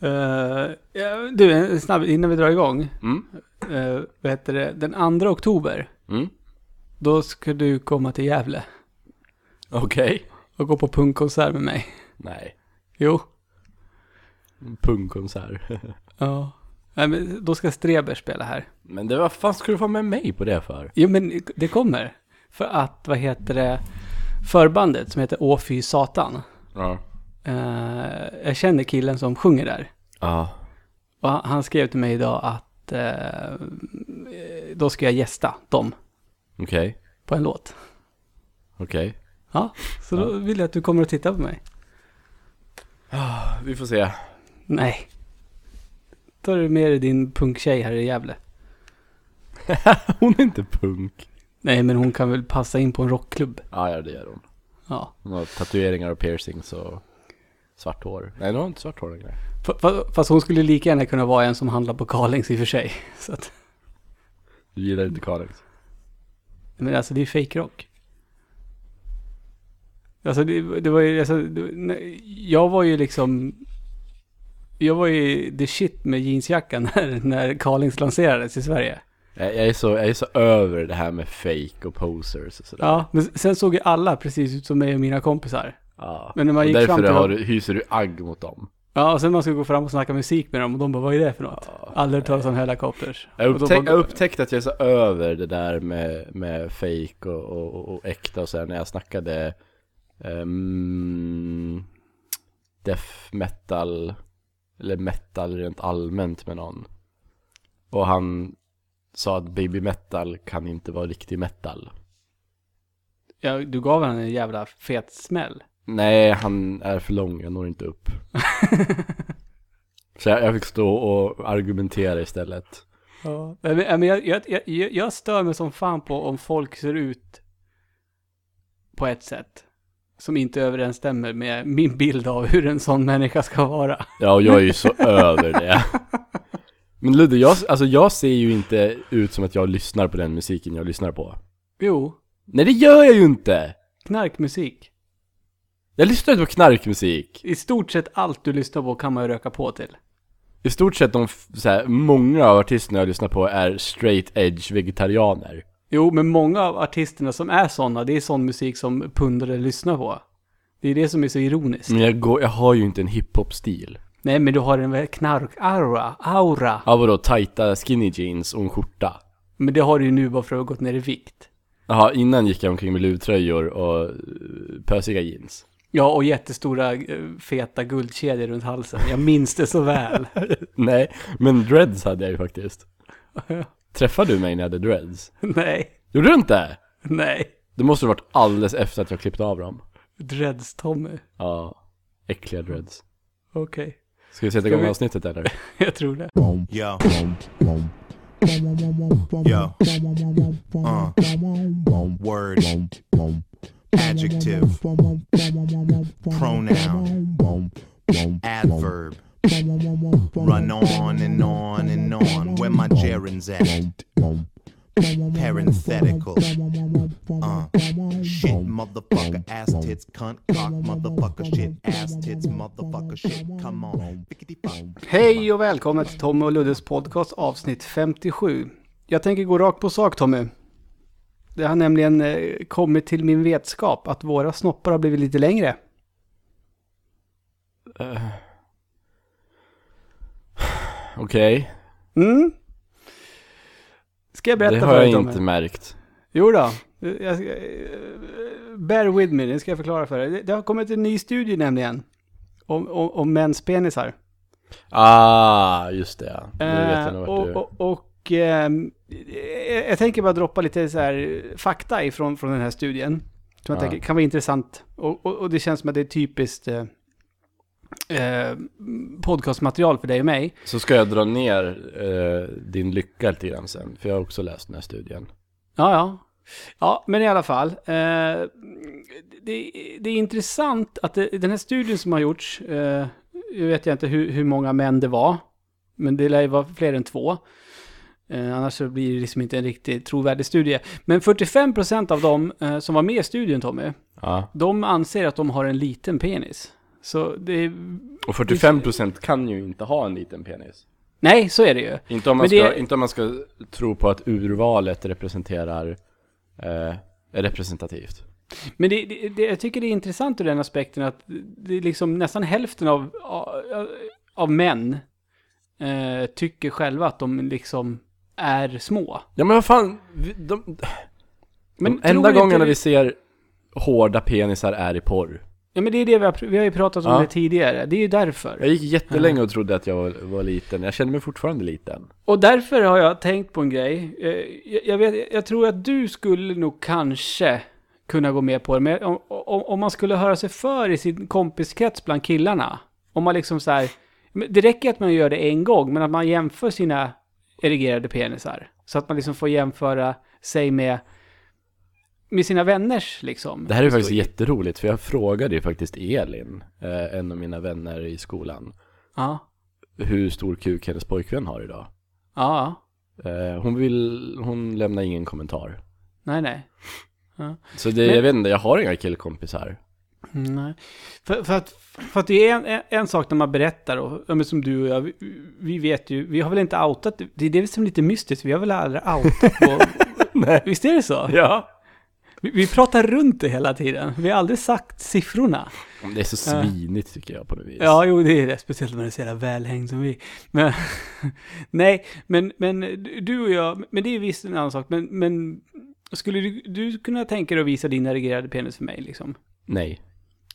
Ja, du, en snabb, innan vi drar igång. Mm. Uh, vad heter det? Den 2 oktober, Mm. då ska du komma till Gävle Okej. och gå på punkkonsert med mig. Nej. Jo. Pungkonsert. Ja. Nej, men då ska Streber spela här. Men det vad fan ska du få med mig på det för? Jo, men det kommer. För att, vad heter det? Förbandet som heter Å fy satan. Ja. Eh, jag känner killen som sjunger där. Ja. Och han- skrev till mig idag att eh, då ska jag gästa dem Okej. på en låt. Okej. Ja, så då vill jag att du kommer och tittar på mig. Vi får se. Nej. Tar du med dig din punktjej här i Gävle? Hon är inte punk. Nej, men hon kan väl passa in på en rockklubb. Ja, ja det gör hon. Ja. Hon har tatueringar och piercings och svart hår. Nej, hon har inte svart hår längre. Fa- fa- Fast hon skulle lika gärna kunna vara en som handlar på Carlings i och för sig. Så att, Du gillar inte Kalix? men alltså det är fake rock. Alltså det, det var ju, alltså, det, nej, jag var ju liksom, jag var ju the shit med jeansjackan när, när Carlings lanserades i Sverige. Jag, jag, är så, jag är så över det här med fake och posers och sådär. Ja, men sen såg ju alla precis ut som mig och mina kompisar. Ja. Men när man Och gick därför fram till har dem- du, hyser du agg mot dem. Ja, och sen man skulle gå fram och snacka musik med dem och de bara, vad är det för något? Ja. Aldrig talas om Helicopters. Jag, upptäck, bara- jag upptäckte att jag är så över det där med, med fake och, och, och, och äkta och så här när jag snackade um, death metal eller metal rent allmänt med någon. Och han sa att baby metal kan inte vara riktig metal. Ja, du gav honom en jävla fet smäll. Nej, han är för lång, jag når inte upp. Så jag, jag fick stå och argumentera istället. Ja. Men, jag, jag, jag, jag stör mig som fan på om folk ser ut på ett sätt som inte överensstämmer med min bild av hur en sån människa ska vara. Ja, och jag är ju så över det. Men Ludde, jag, alltså jag ser ju inte ut som att jag lyssnar på den musiken jag lyssnar på. Jo, Nej, det gör jag ju inte! knarkmusik. Jag lyssnar inte på knarkmusik. I stort sett allt du lyssnar på kan man ju röka på till. I stort sett de, så här, många av artisterna jag lyssnar på är straight edge vegetarianer. Jo, men många av artisterna som är sådana, det är sån musik som pundare lyssnar på. Det är det som är så ironiskt. Men jag, går, jag har ju inte en hiphop-stil. Nej, men du har en knark-aura. Aura. Ja, vadå, tajta skinny jeans och en skjorta? Men det har du ju nu bara för att ha gått ner i vikt. Jaha, innan gick jag omkring med luvtröjor och eh, pösiga jeans. Ja, och jättestora eh, feta guldkedjor runt halsen. Jag minns det så väl. Nej, men dreads hade jag ju faktiskt. Träffade du mig när jag hade dreads? nej, Gjorde du inte? nej. Det måste ha varit alldeles efter att jag klippte av dem. Dreads-Tommy. Ja, äckliga dreads. Okej, Ska vi sätta igång vi- avsnittet eller? jag tror det. Yo. Yo. Uh. Word. Adjective. Pronoun. Adverb. Run on and on and on. Where my gerunds at? Parenthetical. Uh. Shit, motherfucker, ass tits, cunt, cock, motherfucker, shit, ass tits, motherfucker, shit. Come on. Hej och välkomna till Tommy och Luddes podcast avsnitt 57. Jag tänker gå rakt på sak Tommy. Det har nämligen eh, kommit till min vetskap att våra snoppar har blivit lite längre. Okej, Mm. Ska jag berätta det för har jag dig Tommy? inte märkt. Jo då. Jag ska, eh, bear with me, det ska jag förklara för dig. Det- Det har kommit en ny studie nämligen. Om, om, om mäns penisar. Ah, just det. Nu vet jag nog vart du... och, och, och ehm, eh, jag tänker bara droppa lite så här fakta ifrån från den här studien. Som jag Ja. tänker kan vara intressant. Och, och, och det känns som att det är typiskt eh, eh, podcastmaterial för dig och mig. Så ska jag dra ner eh, din lycka lite grann sen, för jag har också läst den här studien. Ja, ja. Ja, men i alla fall. Eh, det, det är intressant att det, den här studien som har gjorts, eh, jag vet jag inte hur, hur många män det var, men det lär ju vara fler än två. Eh, annars så blir det liksom inte en riktigt trovärdig studie. Men 45% av dem eh, som var med i studien, Tommy, Ja, de anser att de har en liten penis. Så det är... Och 45% kan ju inte ha en liten penis. Nej, så är det ju. Inte om man, Men ska, det- inte om man ska tro på att urvalet representerar, eh, är representativt. Men det, det, det, jag tycker det är intressant ur den aspekten att det är liksom nästan hälften av, av, av män eh, tycker själva att de liksom är små. Ja men vad fan, vi- de, Men de tror enda inte gångerna vi ser hårda penisar är i porr. Ja men det är det vi har, vi har ju pratat om Ja. det tidigare. Det är ju därför. Jag gick jättelänge och trodde att jag var, var liten, jag känner mig fortfarande liten. Och därför har jag tänkt på en grej. Eh, Jag, jag, vet, jag tror att du skulle nog kanske kunna gå med på det. Men om, om, om man skulle höra sig för i sin kompiskrets bland killarna. Om man liksom så här. men Det räcker att man gör det en gång, men att man jämför sina erigerade penisar. Så att man liksom får jämföra sig med, med sina vänners liksom. Det här är faktiskt jätteroligt, för jag frågade ju faktiskt Elin, eh, en av mina vänner i skolan, Ja, hur stor kuk hennes pojkvän har idag. ja, Eh, hon vill, hon lämnar ingen kommentar. nej, nej. Så det, Men- jag vet inte, jag har inga killkompisar. Nej. För, för, att, för att det är en, en, sak när man berättar, och, som du och jag, vi, vi vet ju, vi har väl inte outat, det är det som är lite mystiskt, vi har väl aldrig outat på... Nej. Visst är det så? Ja. Vi, vi pratar runt det hela tiden, vi har aldrig sagt siffrorna. Det är så svinigt tycker jag på något vis. Ja, jo det är det, speciellt när du är så jävla välhängd som vi. Men, nej, men, men du och jag, men det är visst en annan sak, men, men skulle du, du kunna tänka dig att visa din erigerade penis för mig liksom? Nej.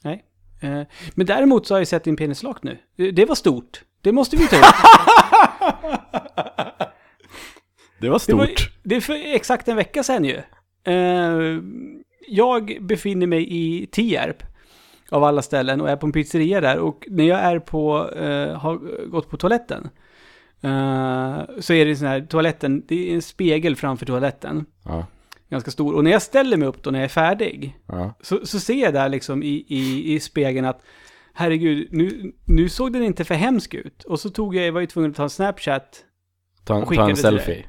Nej. Eh, Men däremot så har jag sett din penis slakt nu. Eh, Det var stort. Det måste vi ta upp. Det var Det, var, stort. det är för exakt en vecka sedan ju. Eh, Jag befinner mig i Tierp. Av alla ställen och är på en pizzeria där. Och när jag är på, eh, har gått på toaletten. eh, så är det sån här, toaletten, det är en spegel framför toaletten. Ja. Ganska stor. Och när jag ställer mig upp då när jag är färdig. Ja. Så, så ser jag där liksom i, i, i spegeln att herregud, nu, nu såg den inte för hemsk ut. Och så tog jag, jag var ju tvungen att ta en Snapchat. Ta, Och ta en selfie.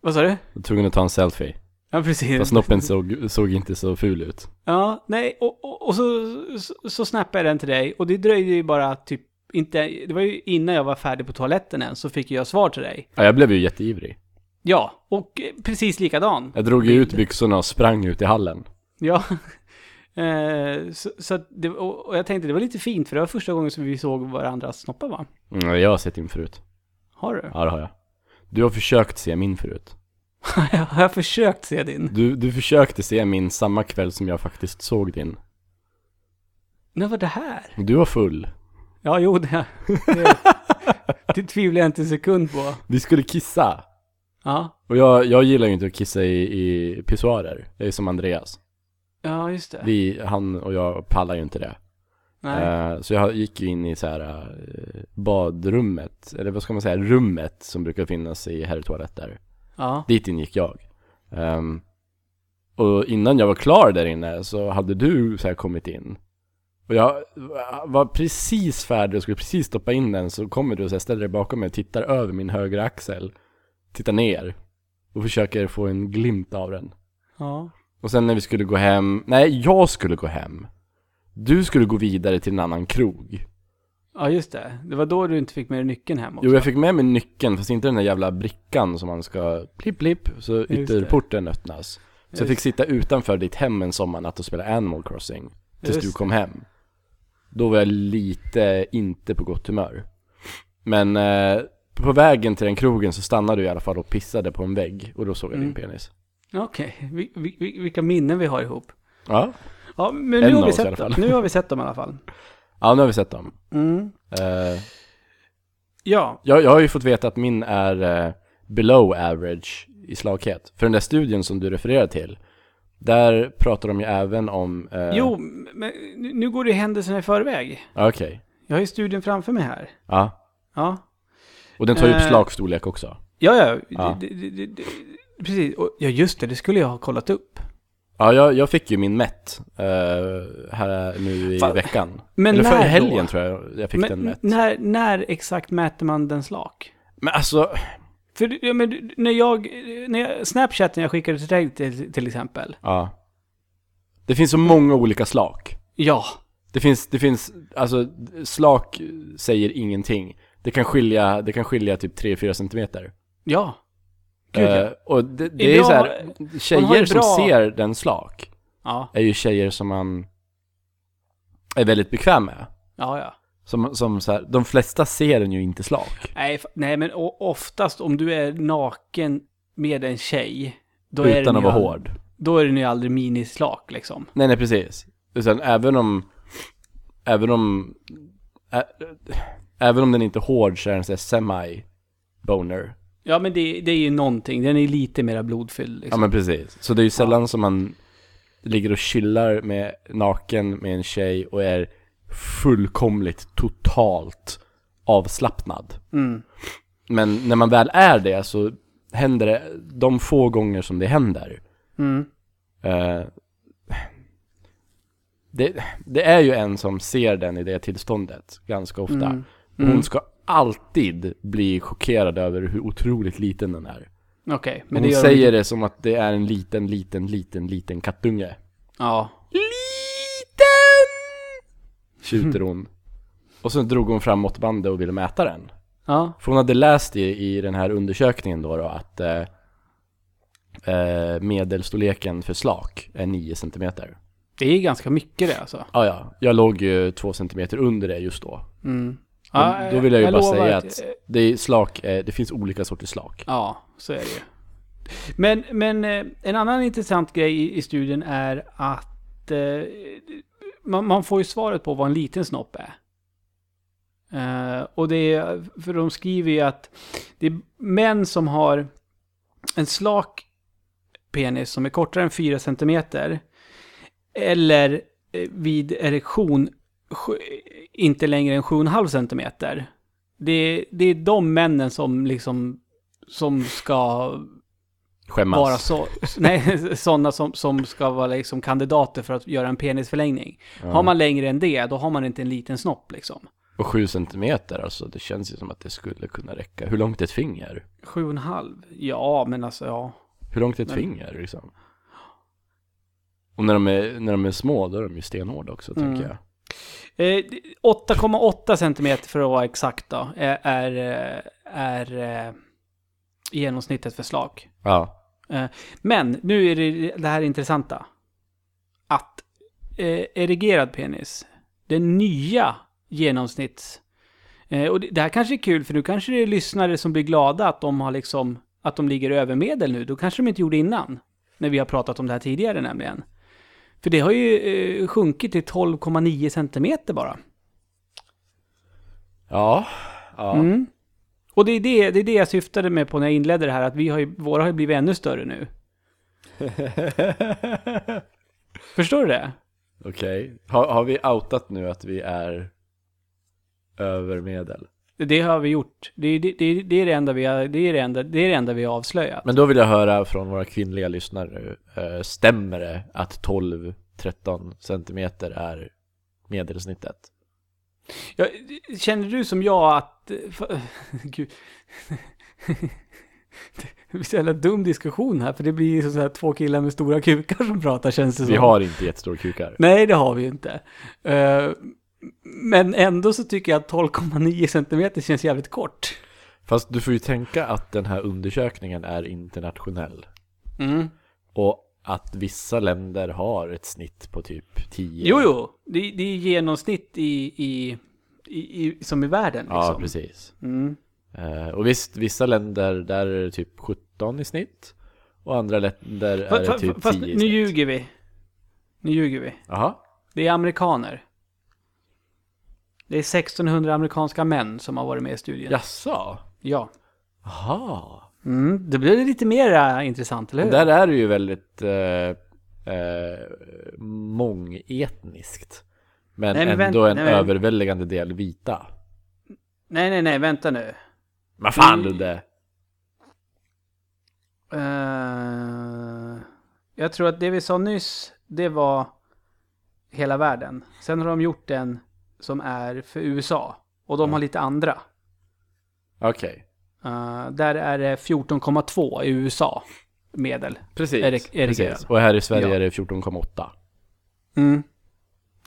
Vad sa du? Jag var tvungen att ta en selfie. Ja, precis. Fast snoppen såg, såg inte så ful ut. Ja, nej, och, och, och så, så, så snappade jag den till dig. Och det dröjde ju bara typ, inte, det var ju innan jag var färdig på toaletten än, så fick jag svar till dig. Ja, jag blev ju jätteivrig. Ja, och eh, precis likadan. Jag drog ju ut byxorna och sprang ut i hallen. Ja. Eh, så, så det, och, och jag tänkte det var lite fint för det var första gången som vi såg varandras snoppar va? Mm, jag har sett din förut. Har du? Ja, det har jag. Du har försökt se min förut. jag har försökt se din. Du, du försökte se min samma kväll som jag faktiskt såg din. När var det här? Du var full. Ja, jo, det, det, det tvivlar jag inte en sekund på. Vi skulle kissa. Ja, Och jag, jag gillar ju inte att kissa i, i pissoarer. Jag är som Andreas. ja just det. Vi, han och jag pallar ju inte det. Nej. Eh, så jag gick ju in i så här eh, badrummet, eller vad ska man säga, rummet som brukar finnas i herrtoaletter. Ja. Dit ingick jag. Ehm, och innan jag var klar där inne så hade du så här kommit in. Och jag var precis färdig och skulle precis stoppa in den så kommer du och så här ställer dig bakom mig och tittar över min högra axel. Tittar ner. Och försöker få en glimt av den. Ja. Och sen när vi skulle gå hem, nej jag skulle gå hem. Du skulle gå vidare till en annan krog. Ja, just det. Det var då du inte fick med dig nyckeln hem också. Jo, jag fick med mig nyckeln, fast inte den där jävla brickan som man ska plipp plipp, så ytterporten öppnas. Så jag fick sitta utanför ditt hem en sommarnatt och spela Animal Crossing. Tills du kom hem. Då var jag lite inte på gott humör. Men eh, på vägen till den krogen så stannade du i alla fall och pissade på en vägg. Och då såg jag Mm. din penis. Okej, vi, vi, vi- vilka minnen vi har ihop. Ja. Ja, men En nu har, vi sett dem. nu har vi sett dem i alla fall. Ja, nu har vi sett dem. Mm. Eh, Ja, jag, jag har ju fått veta att min är eh, below average i slaghet. För den där studien som du refererar till, där pratar de ju även om... Eh, jo, men nu- går det händelserna i förväg. Okej. Jag har ju studien framför mig här. Ja. Ja, Och den tar ju upp Eh, slagstorlek också. ja, ja. Ja. Det, det, det, det, precis. Och, ja, just det, det skulle jag ha kollat upp. Ja, jag, jag fick ju min mätt eh, här nu i Fan. veckan. Men Eller för helgen då? tror jag jag fick den Men mätt. när, när exakt mäter man den slak? Men alltså, För ja, men, när jag, när jag, Snapchaten jag skickade till dig till, till exempel. ja. Det finns så många olika slag. Ja, Det finns, det finns, alltså slak säger ingenting. Det kan skilja, det kan skilja typ 3-4 centimeter. Ja. Gud, ja. Eh, och det, det är Idag- så här, tjejer ju som bra- ser den slak Ja, är ju tjejer som man är väldigt bekväm med. ja, ja. Som, som så här, de flesta ser den ju inte slak. Nej, nej men oftast om du är naken med en tjej. Då är utan den att vara hård. Då är den ju aldrig minislak liksom. Nej, nej precis. Utan även om, även om, ä, även om den inte är hård så är den så semi-boner. Ja men det, det är ju någonting. Den är lite mera blodfylld Ja liksom. men precis. Så det är ju sällan som man ligger och chillar med naken med en tjej och är fullkomligt, totalt avslappnad. Mm. Men när man väl är det så händer det, de få gånger som det händer. Mm. eh, det, det är ju en som ser den i det tillståndet ganska ofta. Mm. Och Hon ska alltid bli chockerad över hur otroligt liten den är. Okej, men Men det hon gör säger de... det som att det är en liten, liten, liten, liten kattunge. Ja. Liten! Tjuter hon. Och så drog hon fram måttbandet och ville mäta den. Ja. För hon hade läst i, i den här undersökningen då, då att eh, eh, medelstorleken för slak är 9 cm. Det är ganska mycket det alltså. Ja, ja. Jag låg ju 2 cm under det just då. Mm. Men då vill jag ju bara lovar säga att det är slak, eh, det finns olika sorters slak. Ja, så är det ju. Men, men eh, en annan intressant grej i, i studien är att eh, man, man får ju svaret på vad en liten snopp är. Eh, och det är, för de skriver ju att det är män som har en slak penis som är kortare än 4 cm eller vid erektion inte längre än 7,5 cm. Det, det är de männen som liksom som ska Skämmas. vara så, nej, sådana som, som ska vara liksom kandidater för att göra en penisförlängning. Ja. Har man längre än det, då har man inte en liten snopp liksom. Och 7 cm, alltså det känns ju som att det skulle kunna räcka. Hur långt är ett finger? Sju och en halv? Ja, men alltså ja. Hur långt är ett Men- finger liksom? Och när de, är, när de är små, då är de ju stenhårda också, Mm. tänker jag. Eh, 8,8 centimeter för att vara exakt då, är, är, eh, är eh, genomsnittet för slak. Ja. Men nu är det det här intressanta. Att eh, erigerad penis, den nya genomsnitts... Eh, och det, det här kanske är kul för nu kanske det är lyssnare som blir glada att de har liksom, att de ligger över medel nu. Då kanske de inte gjorde innan. När vi har pratat om det här tidigare nämligen. För det har ju eh, sjunkit till 12,9 centimeter bara. Ja. Ja. Mm. Och det är det, det är det jag syftade med på när jag inledde det här, att vi har ju, våra har ju blivit ännu större nu. Förstår du det? Okej. Har, har vi outat nu att vi är över medel? Det har vi gjort. Det, är- det, det, det är det enda vi har, det är det enda, det är det enda vi har avslöjat. Men då vill jag höra från våra kvinnliga lyssnare nu. eh, Stämmer det att 12-13 centimeter är medelsnittet? Ja, känner du som jag att... för- Gud. Det blir så jävla dum diskussion här, för det blir så här två killar med stora kukar som pratar känns det som. Vi har inte jättestora kukar. Nej, det har vi inte. Men ändå så tycker jag att 12,9 centimeter känns jävligt kort. Fast du får ju tänka att den här undersökningen är internationell. Mm. Och att vissa länder har ett snitt på typ 10. Jo, jo. Det, det är genomsnitt i, i, i, i, som i världen. Liksom. Ja, precis. Mm. Eh, och visst, vissa länder där är det typ 17 i snitt. Och andra länder är Fast, det fast, typ fast 10 i nu snitt. ljuger vi. Nu ljuger vi. Jaha. Det är amerikaner. Det är 1600 amerikanska män som har varit med i studien. Jaså? Ja. Jaha. Mm, det blir lite mer äh, intressant, eller hur? Där är det ju väldigt eh, eh, mångetniskt. Men, Nej, men ändå vänt- en nej, överväldigande del vita. Nej, nej, nej, vänta nu. Vad fan Mm. Ludde? Eh, jag tror att det vi sa nyss, det var hela världen. Sen har de gjort en som är för USA. Och de har lite andra. Okej. Eh, där är det 14,2 i USA. Medel. Precis. Är det- är precis. Och här i Sverige Ja. är det 14,8. Mm.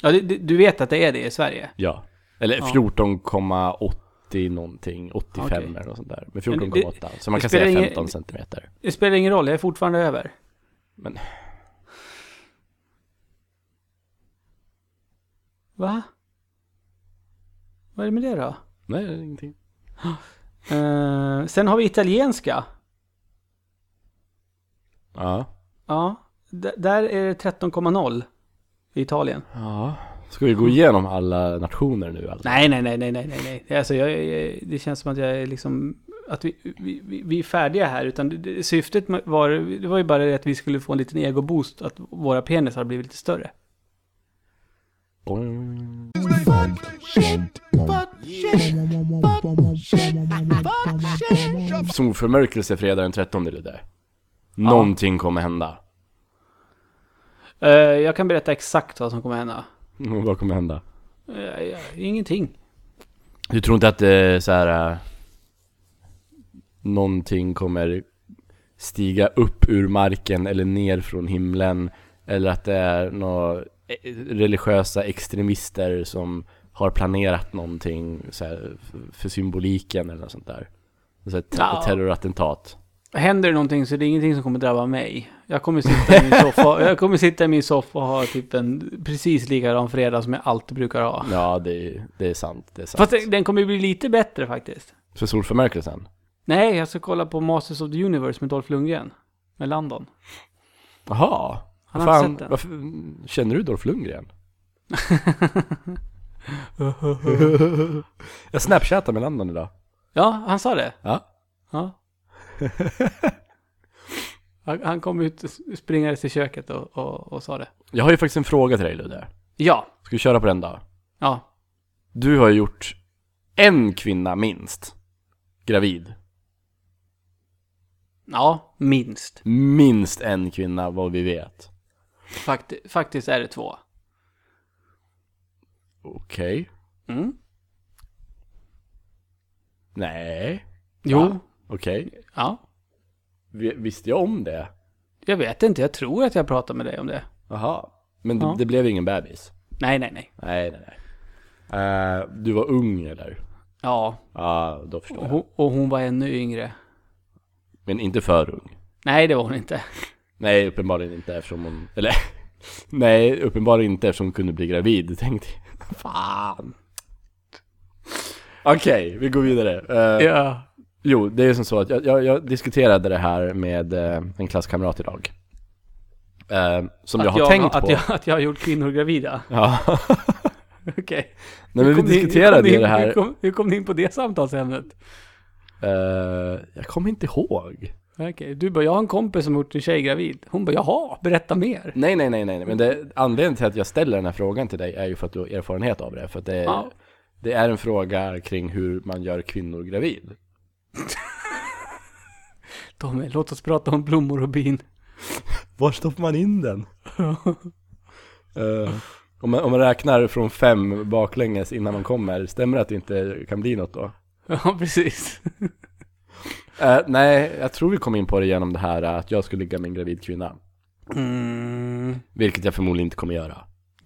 Ja, det, du vet att det är det i Sverige? Ja. Eller Ja. 14,80 någonting, 85 Okej. eller något sånt där. Med Men det- 14,8. Så man kan säga ingen- 15 centimeter. Det spelar ingen roll, jag är fortfarande över. Men Va? Vad är det med det då? nej, det är ingenting. Eh, sen har vi italienska. Ja. Ja, d- där är det 13,0 i Italien. Ja. Ska vi gå igenom alla nationer nu alltså? Nej, nej, nej, nej, nej, nej, nej. Alltså jag, jag, det känns som att jag är liksom, att vi, vi, vi, är färdiga här. Utan det, det, syftet var, det var ju bara det att vi skulle få en liten egoboost, att våra penisar blivit lite större. Solförmörkelse fredag den 13 eller det. Någonting kommer hända. Eh, jag kan berätta exakt vad som kommer hända. Mm, Vad kommer hända? Uh, ingenting. Du tror inte att det är så här... äh, någonting kommer stiga upp ur marken eller ner från himlen? Eller att det är några eh, religiösa extremister som har planerat någonting så här, för symboliken eller något sånt där? Så här, te- terrorattentat. Händer det någonting så det är ingenting som kommer drabba mig. Jag kommer sitta i min soffa, jag kommer sitta i min soffa och ha typ en precis likadan fredag som jag alltid brukar ha. Ja, det är, det är sant. Det är sant. Fast den kommer bli lite bättre faktiskt. För solförmörkelsen? Nej, jag ska kolla på Masters of the Universe med Dolph Lundgren. Med Landon. Jaha. Han har Fan, inte sett den. varför, känner du Dolph Lundgren? jag snapchatade med Landon idag. Ja, han sa det. Ja. Ja. Han, kom ut springandes till köket och, och, och sa det. Jag har ju faktiskt en fråga till dig Ludde. Ja. Ska vi köra på den då? Ja. Du har ju gjort en kvinna minst gravid. Ja, minst. Minst en kvinna vad vi vet. Fakti- faktiskt är det två. Okej. Mm. Nej. Jo. Okej. Ja. Vi- Visste jag om det? Jag vet inte, jag tror att jag pratade med dig om det. Jaha. Men det, Ja. det blev ingen bebis? Nej, nej, nej. Nej, nej, nej. Eh, du var ung eller? Ja, Ja, då förstår och jag. och hon var ännu yngre. Men inte för ung. Nej, det var hon inte. Nej, uppenbarligen inte eftersom hon... Eller... Nej, uppenbarligen inte eftersom hon kunde bli gravid, tänkte jag. Fan. Okej, vi går vidare. Eh, Ja. Jo, det är som så att jag, jag, jag diskuterade det här med eh, en klasskamrat idag. Eh, som jag har tänkt att på. Jag, att jag har gjort kvinnor gravida. Ja. Okej. Nej men vi diskuterade ju in- det här. Hur kom, hur kom ni in på det samtalsämnet? Jag kommer inte ihåg. Okej, du bara, jag har en kompis som har gjort en tjej gravid. Hon bara, jaha, berätta mer. Nej, nej, nej, nej. Men det, anledningen till att jag ställer den här frågan till dig är ju för att du har erfarenhet av det. För att det, Ja. det är en fråga kring hur man gör kvinnor gravid. Tommy, låt oss prata om blommor och bin. Var stoppar man in den? Eh, om, man, om man räknar från fem baklänges innan man kommer, stämmer det att det inte kan bli något då? Ja, precis. Eh, nej, jag tror vi kom in på det genom det här att jag skulle ligga med en gravid kvinna. Mm, Vilket jag förmodligen inte kommer göra.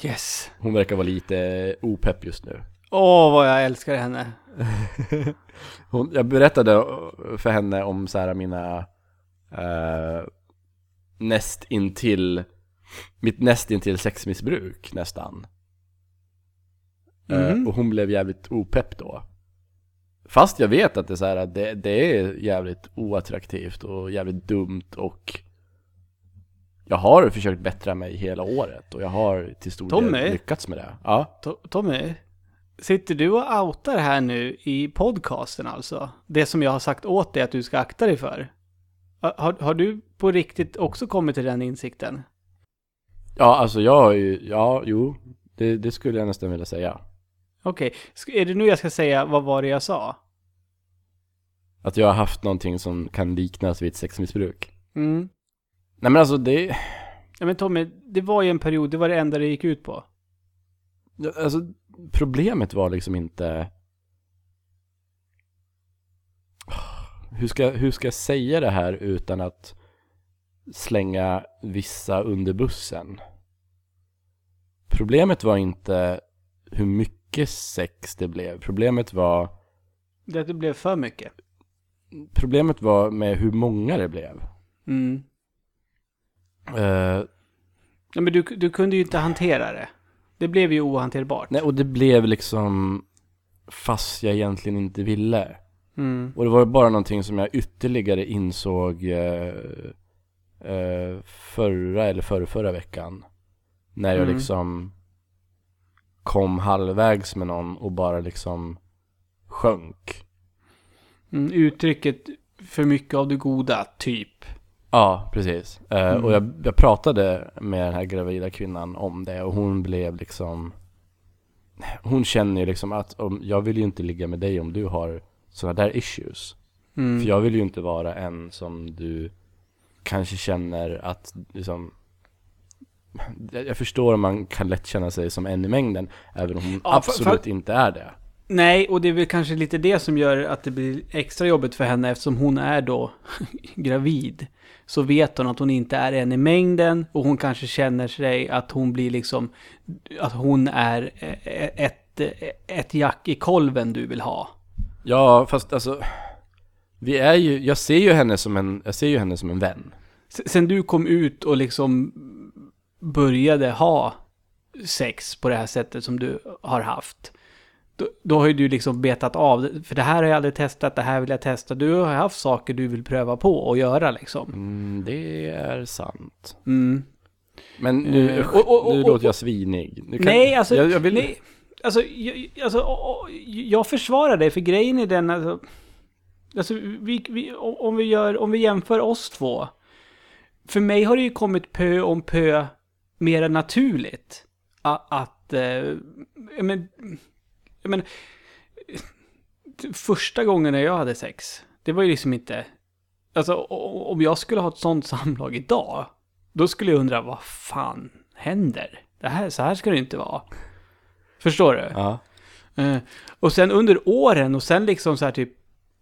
yes. Hon verkar vara lite opepp just nu. Åh, vad jag älskar henne. Hon, jag berättade för henne om så här mina eh, näst intill mitt näst intill sexmissbruk nästan. Eh, Mhm. och hon blev jävligt opepp då. Fast jag vet att det är så här att det, det är jävligt oattraktivt och jävligt dumt och jag har försökt bättra mig hela året och jag har till stor Tommy? del lyckats med det. Ja. To- Tommy, sitter du och outar här nu i podcasten alltså? Det som jag har sagt åt dig att du ska akta dig för? Har, har- du på riktigt också kommit till den insikten? Ja, alltså jag har ju, ja, jo, det, det skulle jag nästan vilja säga. Okej, Sk- är det nu jag ska säga vad var det jag sa? Att jag har haft någonting som kan liknas vid ett sexmissbruk. Mm. Nej men alltså det, Ja men Tommy, det var ju en period, det var det enda det gick ut på. alltså problemet var liksom inte hur ska, hur ska jag säga det här utan att slänga vissa under bussen? problemet var inte hur mycket sex det blev. Problemet var, Det att det blev för mycket. problemet var med hur många det blev. Mm. Eh, Ja, men du, du kunde ju inte hantera det. Det blev ju ohanterbart. nej, och det blev liksom fast jag egentligen inte ville. Mm. Och det var bara någonting som jag ytterligare insåg eh, eh, förra eller förra, förra veckan. När jag Mm. liksom kom halvvägs med någon och bara liksom sjönk. Mm, uttrycket för mycket av det goda, typ. Ja, precis. Eh, Mm. Och jag, jag pratade med den här gravida kvinnan om det och hon blev liksom Hon känner ju liksom att om, jag vill ju inte ligga med dig om du har sådana där issues. Mm. För jag vill ju inte vara en som du kanske känner att liksom jag förstår om man kan lätt känna sig som en i mängden, även om hon Ja, absolut för- inte är det. Nej, och det är väl kanske lite det som gör att det blir extra jobbigt för henne eftersom hon är då gravid. Så vet hon att hon inte är en i mängden och hon kanske känner sig att hon blir liksom, att hon är eh, ett, ett jack i kolven du vill ha. Ja, fast alltså vi är ju, jag ser ju henne som en, jag ser ju henne som en vän. Sen du kom ut och liksom började ha sex på det här sättet som du har haft. Då, då har ju du liksom betat av, för det här har jag aldrig testat, det här vill jag testa. Du har haft saker du vill pröva på och göra liksom. Mm, det är sant. Mm. Men nu, Eh, och- och- och- nu låter jag svinig. Kan- Nej, alltså, jag, jag vill, nej, alltså, jag, alltså jag försvarar dig för grejen är den, alltså, alltså vi, vi, om, om vi gör, om vi jämför oss två. För mig har det ju kommit pö om pö mer naturligt. Att, att eh, jag men, men, första gången när jag hade sex, det var ju liksom inte, alltså om jag skulle ha ett sånt samlag idag, då skulle jag undra vad fan händer? Det här, så här ska det inte vara. Förstår du? ja. Eh, och sen under åren och sen liksom så här typ,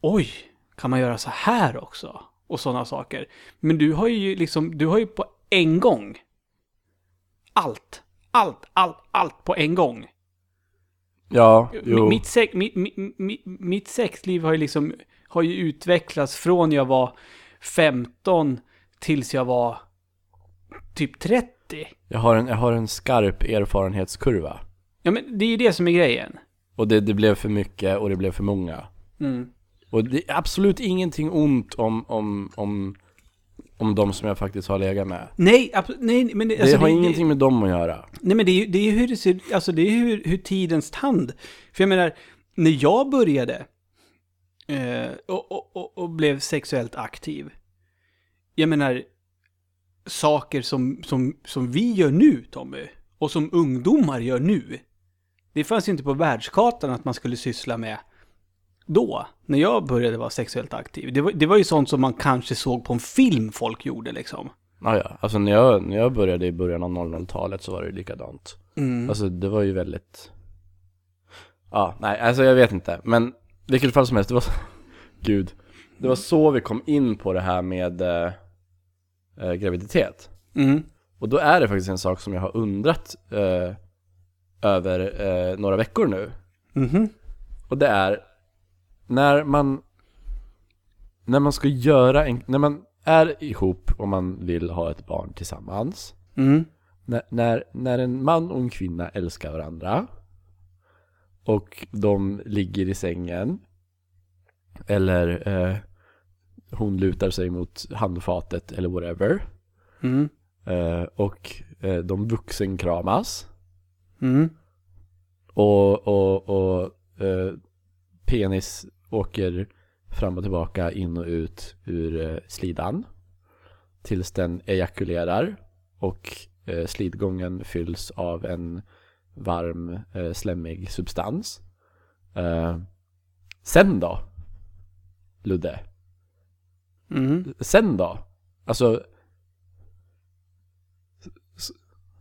oj, kan man göra så här också? Och sådana saker. Men du har ju liksom, du har ju på en gång allt, allt, allt, allt på en gång. Ja, jo. Mitt, sex, mi, mi, mi, mitt sexliv har ju liksom, har ju utvecklats från jag var 15 tills jag var typ 30. Jag har, en, jag har en skarp erfarenhetskurva. Ja men det är ju det som är grejen. Och det, det blev för mycket och det blev för många. Mm. Och det är absolut ingenting ont om, om, om, om de som jag faktiskt har legat med. Nej, nej, men det, Det alltså, har det- ingenting med dem att göra. Nej men det är ju det är hur det ser alltså det är hur, hur tidens tand. För jag menar, när jag började eh, och, och, och, och blev sexuellt aktiv. Jag menar, saker som, som, som vi gör nu, Tommy, och som ungdomar gör nu. Det fanns ju inte på världskartan att man skulle syssla med då, när jag började vara sexuellt aktiv. Det var, det var ju sånt som man kanske såg på en film folk gjorde liksom. Ja, ja. Alltså när jag, när jag började i början av 00-talet så var det ju likadant. Mm. Alltså det var ju väldigt... Ja, nej, alltså jag vet inte. Men vilket fall som helst, det var... Gud. Det var så vi kom in på det här med eh, eh, graviditet. Mm. Och då är det faktiskt en sak som jag har undrat eh, över eh, några veckor nu. Mhm. Och det är när man när man ska göra en, när man är ihop och man vill ha ett barn tillsammans. Mm. När, när, när en man och en kvinna älskar varandra och de ligger i sängen eller eh, hon lutar sig mot handfatet eller whatever Mm. eh, och eh, de vuxenkramas Mm. och, och, och eh, penis åker fram och tillbaka in och ut ur eh, slidan tills den ejakulerar och eh, slidgången fylls av en varm eh, slemmig substans. Eh, sen då? Ludde? Mm. Sen då? Alltså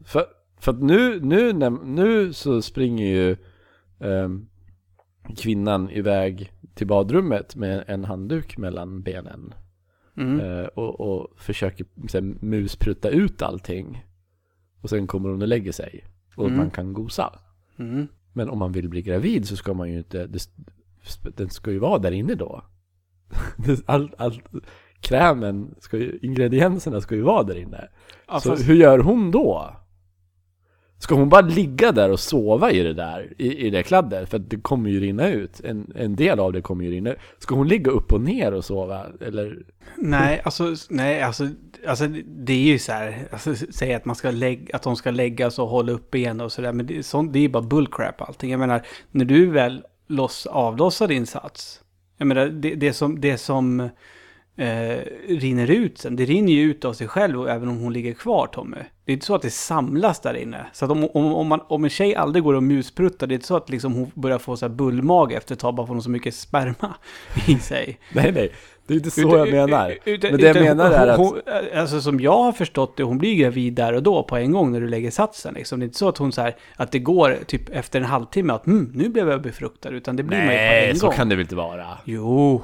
för, för att nu, nu, nu så springer ju ehm, kvinnan iväg till badrummet med en handduk mellan benen Mm. eh, och, och försöker så här, musprutta ut allting och sen kommer hon och lägger sig. Och Mm. man kan gosa. Mm. Men om man vill bli gravid så ska man ju inte, det, den ska ju vara där inne då. Det- All, all, krämen, ska ju, ingredienserna ska ju vara där inne. Ja, så fast, hur gör hon då? Ska hon bara ligga där och sova i det där, i, i det kladdet? För att det kommer ju rinna ut. En, en del av det kommer ju rinna ut. Ska hon ligga upp och ner och sova? Eller? nej, alltså, nej, alltså, alltså det är ju så här, alltså, säg att man ska lägga, att de ska lägga sig och hålla upp benen och sådär, men det, är sånt, det är ju bara bullcrap allting. Jag menar, när du väl loss, avlossar din sats, jag menar, det, det som, det som eh, rinner ut sen, det rinner ju ut av sig själv och även om hon ligger kvar, Tommy. Det är inte så att det samlas där inne. Så att om, om, om, man, om en tjej aldrig går och muspruttar, det är inte så att liksom hon börjar få så här bullmage efter ett tag bara för hon så mycket sperma i sig. Nej, nej. Det är inte så Utan- jag menar. utan- Men det jag utan menar är att... hon, Alltså som jag har förstått det, hon blir gravid där och då på en gång när du lägger satsen. Liksom. Det är inte så att hon så här, att det går typ efter en halvtimme att mm, nu blev jag befruktad. Utan det blir man ju på Nej, en så gång. kan det väl inte vara? Jo,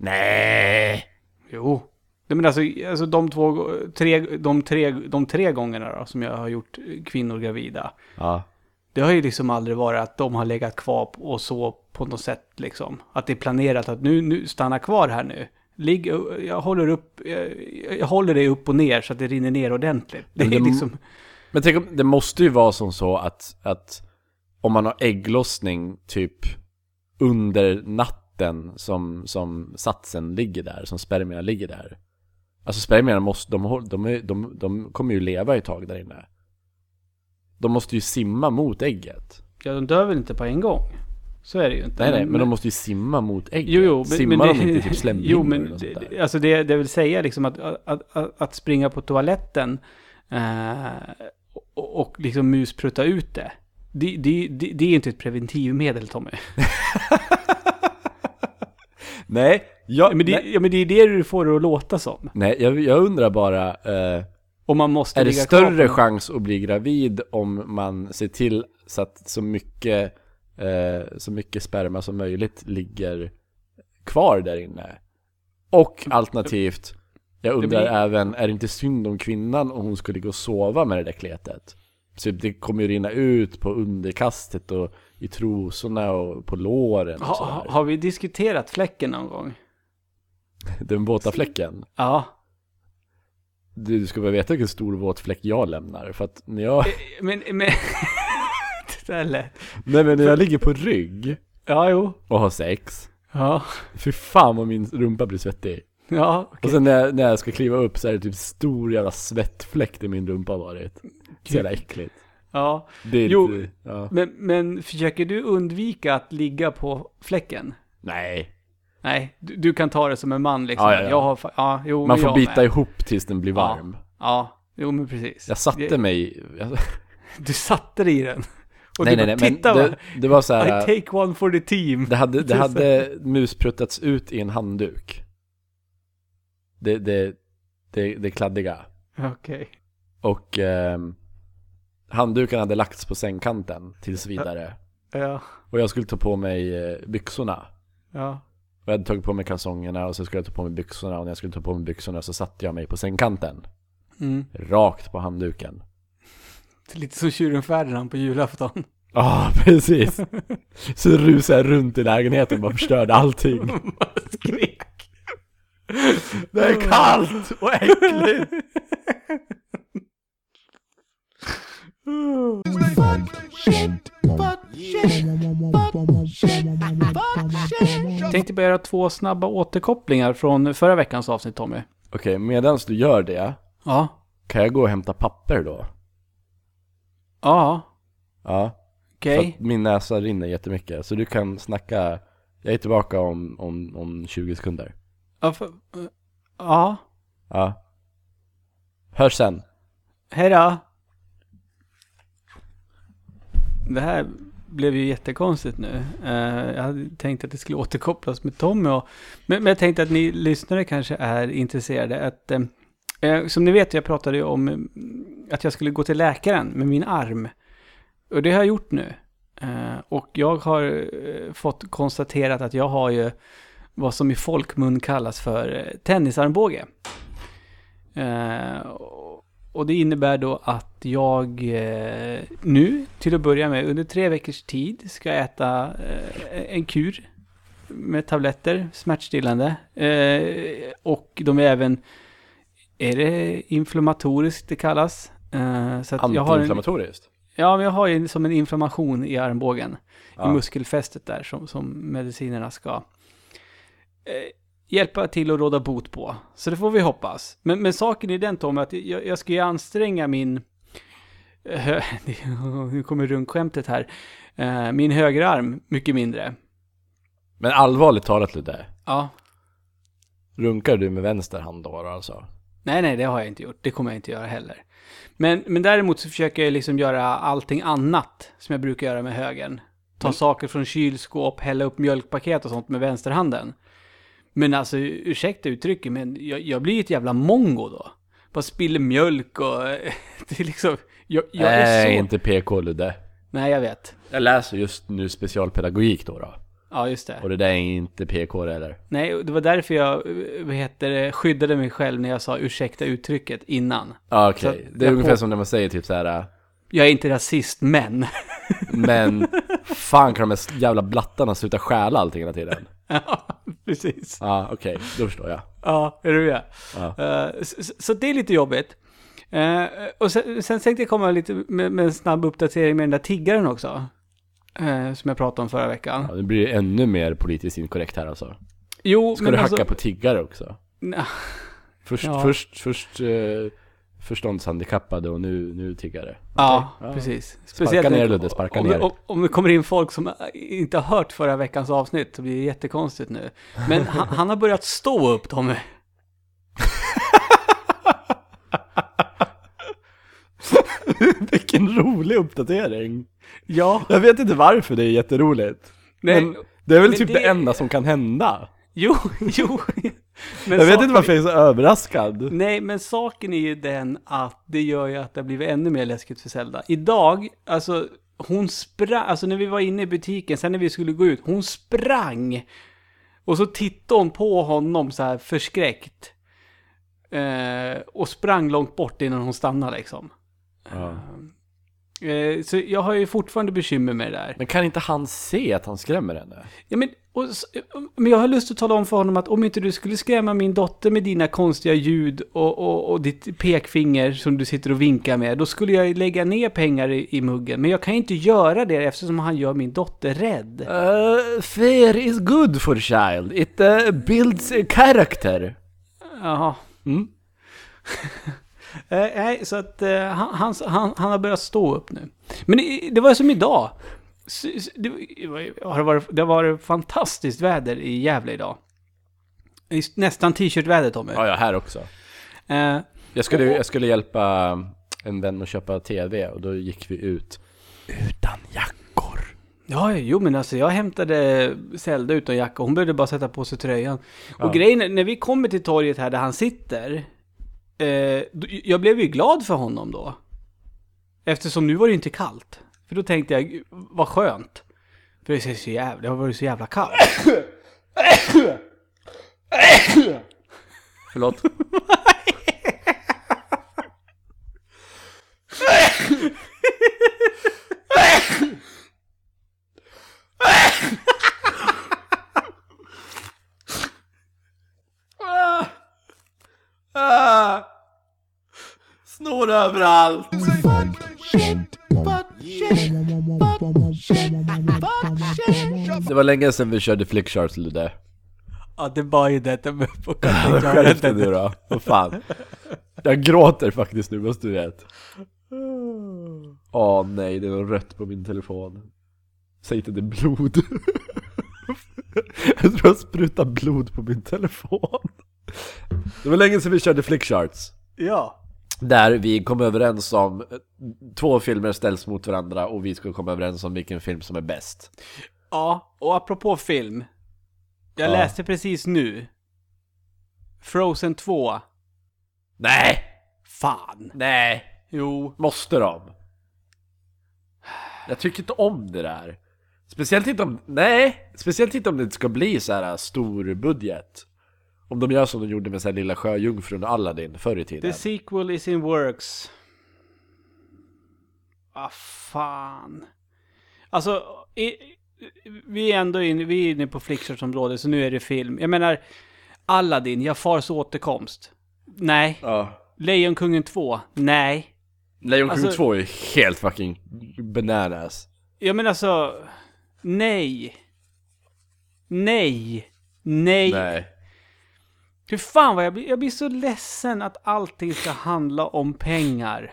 Nej. jo. Nej, men alltså, alltså de två, tre, de tre, de tre gångerna då, som jag har gjort kvinnor gravida. Ja. Det har ju liksom aldrig varit att de har legat kvar och så på något sätt liksom. Att det är planerat att nu, nu stanna kvar här nu. Ligg, jag håller upp, jag, jag håller dig upp och ner så att det rinner ner ordentligt. Det Men det- liksom, Men tänk om, det måste ju vara som så att, att om man har ägglossning typ under natten som, som satsen ligger där, som spermierna ligger där. Alltså spermierna måste, de, de, de, de kommer ju leva ett tag där inne. De måste ju simma mot ägget. ja de dör väl inte på en gång. Så är det ju inte. Nej nej, men de måste ju simma mot ägget. Jo, jo, men, Simmar men de det, inte typ slemhinnor Jo, men det, alltså det, det vill säga liksom att, att, att, att springa på toaletten eh, och, och liksom musprutta ut det. Det, det, det, det är inte ett preventivmedel, Tommy. Nej, jag, Ja, men det, nej, ja, men det är det du får det att låta som. nej jag, jag undrar bara, eh, Och man måste är det större chans att bli gravid om man ser till så att så mycket, eh, så mycket sperma som möjligt ligger kvar där inne? Och alternativt, jag undrar blir- även, är det inte synd om kvinnan om hon skulle ligga och sova med det där kletet? Så det kommer ju rinna ut på underkastet och i trosorna och på låren och Ha, har vi diskuterat fläcken någon gång? Den våta fläcken. Ja. Du, du ska väl veta vilken stor våt fläck jag lämnar. För att när jag, Men, men... det där lät... nej men när jag ligger på rygg Ja, jo. och har sex. Ja. Fy fan vad min rumpa blir svettig. Ja, okej. Och sen när jag, när jag ska kliva upp så är det typ stor jävla svettfläck där min rumpa har varit. Så jävla äckligt. Ja. Det är Jo. lite, ja. Men, men försöker du undvika att ligga på fläcken? Nej. Nej, du, du kan ta det som en man liksom. Ja, ja, ja. Jag har, ja, jo, Man men får bita med. ihop tills den blir varm. Ja, jo men precis. Jag satte Jag- mig, jag, Du satte dig i den. Och nej du nej bara, nej men titta det, va? det var så I här. take one for the team. Det hade, det Det hade muspruttats ut i en handduk. Det, det, det, det kladdiga. Okej. Och ehm, handduken hade lagts på sängkanten tills vidare. Ja, Och jag skulle ta på mig eh, byxorna. ja. Och jag hade tagit på mig kalsongerna och så skulle jag ta på mig byxorna. Och när jag skulle ta på mig byxorna så satte jag mig på sängkanten. Mm. Rakt på handduken. Lite som tjuren Ferdinand på julafton. Ja, precis. Så rusade jag runt i lägenheten och bara förstörde allting. Skrek. Det är kallt och äckligt. Tänkte bara göra två snabba återkopplingar från förra veckans avsnitt Tommy. Okej, medan du gör det. Ja. Kan jag gå och hämta papper då? Ja, Ja. okej. För att min näsa rinner jättemycket. Så du kan snacka. Jag är tillbaka om, om, om 20 sekunder. Ja, för, ja. Ja. Hörs sen. Hej då. Det här blev ju jättekonstigt nu. Uh, jag hade tänkt att det skulle återkopplas med Tommy. Och, men, men jag tänkte att ni lyssnare kanske är intresserade. Att, uh, som ni vet, jag pratade ju om att jag skulle gå till läkaren med min arm. Och det har jag gjort nu. Uh, och jag har fått konstaterat att jag har ju vad som i folkmun kallas för tennisarmbåge. Och- det innebär då att jag eh, nu, till att börja med, under tre veckors tid ska äta eh, en kur med tabletter, smärtstillande. Eh, och de är även, är det inflammatoriskt det kallas? Eh, så att jag har en, ja, men jag har ju som en inflammation i armbågen, i Ja. muskelfästet där som, som medicinerna ska eh, hjälpa till att råda bot på. Så det får vi hoppas. Men, men saken är den Tommy, att jag, jag ska ju anstränga min, eh, nu kommer runkskämtet här, eh, min högerarm mycket mindre. Men allvarligt talat Ludde, Ja, runkar du med vänster hand då alltså? Nej, nej, det har jag inte gjort. Det kommer jag inte göra heller. Men, men däremot så försöker jag liksom göra allting annat som jag brukar göra med högern. Ta Men- saker från kylskåp, hälla upp mjölkpaket och sånt med vänsterhanden. Men alltså, ursäkta uttrycket, men jag, jag blir ett jävla mongo då. Bara spiller mjölk och... Det är liksom... Jag, jag är Nej, så... inte PK Ludde. Nej, jag vet. Jag läser just nu specialpedagogik då, då. Ja, just det. Och det där är inte PK heller. Nej, det var därför jag vad heter det, skyddade mig själv när jag sa ursäkta uttrycket innan. Ja okej, Så det är ungefär på- som när man säger typ så här. äh, Jag är inte rasist, men... Men fan kan de här jävla blattarna sluta stjäla allting hela tiden? Ja, precis. Ja okej, då förstår jag. Ja, är du med? Ja. Eh, så, så- det är lite jobbigt. Eh, och sen, sen tänkte jag komma lite med, med en snabb uppdatering med den där tiggaren också. eh, som jag pratade om förra veckan. Ja, det blir ännu mer politiskt inkorrekt här alltså. Jo, Ska men du hacka alltså, på tiggare också? Nja, Först, Ja. först, först eh, förståndshandikappade och nu, nu tiggare. Ja, Ja. precis. Sparka ner, Ludde, sparka om, ner. Om, om det kommer in folk som inte har hört förra veckans avsnitt så blir det jättekonstigt nu. Men han, han har börjat stå upp, Tommy. Vilken rolig uppdatering! Ja, Jag vet inte varför det är jätteroligt. nej, Men det är väl men typ det- det... enda som kan hända. jo, jo. Men jag vet inte varför jag är så överraskad. Nej, men saken är ju den att det gör ju att det har blivit ännu mer läskigt för Zelda. Idag, alltså hon sprang, alltså när vi var inne i butiken, sen när vi skulle gå ut, hon sprang. Och så tittade hon på honom så här förskräckt. Eh, och sprang långt bort innan hon stannade liksom. Ja. Eh, så jag har ju fortfarande bekymmer med det där. Men kan inte han se att han skrämmer henne? Ja, men, och, men jag har lust att tala om för honom att om inte du skulle skrämma min dotter med dina konstiga ljud och, och, och ditt pekfinger som du sitter och vinkar med, då skulle jag lägga ner pengar i, i muggen. Men jag kan inte göra det eftersom han gör min dotter rädd. Uh, fear is good for child. It uh, builds a character. Jaha. Mm. Eh, Nej, så att eh, han, han, han, han har börjat stå upp nu. Men i- det var som idag. Det, var- har varit, det har varit fantastiskt väder i Gävle idag. Nästan t-shirt-väder, Tommy. Ja, ja, här också. Eh, Jag skulle, jag skulle hjälpa en vän att köpa TV och då gick vi ut utan jackor. Ja, jo men alltså jag hämtade Zelda utan jacka. Hon behövde bara sätta på sig tröjan. Ja. Och grejen är, när vi kommer till torget här där han sitter. Eh, jag blev ju glad för honom då. Eftersom nu var det inte kallt. För då tänkte jag, vad skönt. För det, är så jävla, det har varit så jävla kallt. Förlåt. Överallt. Det var länge sedan vi körde flickcharts Ludde. Ja, det var ju detta med på Skärp dig nu då, vad fan. Jag gråter faktiskt nu, måste du vet. Åh nej, det är något rött på min telefon. Säg inte det är blod. Jag tror jag sprutar blod på min telefon. Det var länge sedan vi körde flickcharts. Ja. Där vi kom överens om, två filmer ställs mot varandra och vi ska komma överens om vilken film som är bäst. Ja, och apropå film. Jag Ja. läste precis nu. Frozen 2. Nej! Fan. Nej! Jo. Måste de? Jag tycker inte om det där. Speciellt inte om, nej, speciellt inte om det ska bli så här stor budget. Om de gör som de gjorde med så här lilla sjöjungfrun och Aladdin förr i tiden. The sequel is in works. Ah, fan. Alltså, i, vi är ändå inne, vi är inne på flickshortsområdet, så nu är det film. Jag menar, Aladdin, Jafars återkomst. Nej. Ja. Lejonkungen 2. Nej. Lejonkungen Alltså- 2 är helt fucking bananas. Jag menar alltså, nej. Nej. Nej. Nej. Hur fan vad jag blir, jag blir så ledsen att allting ska handla om pengar.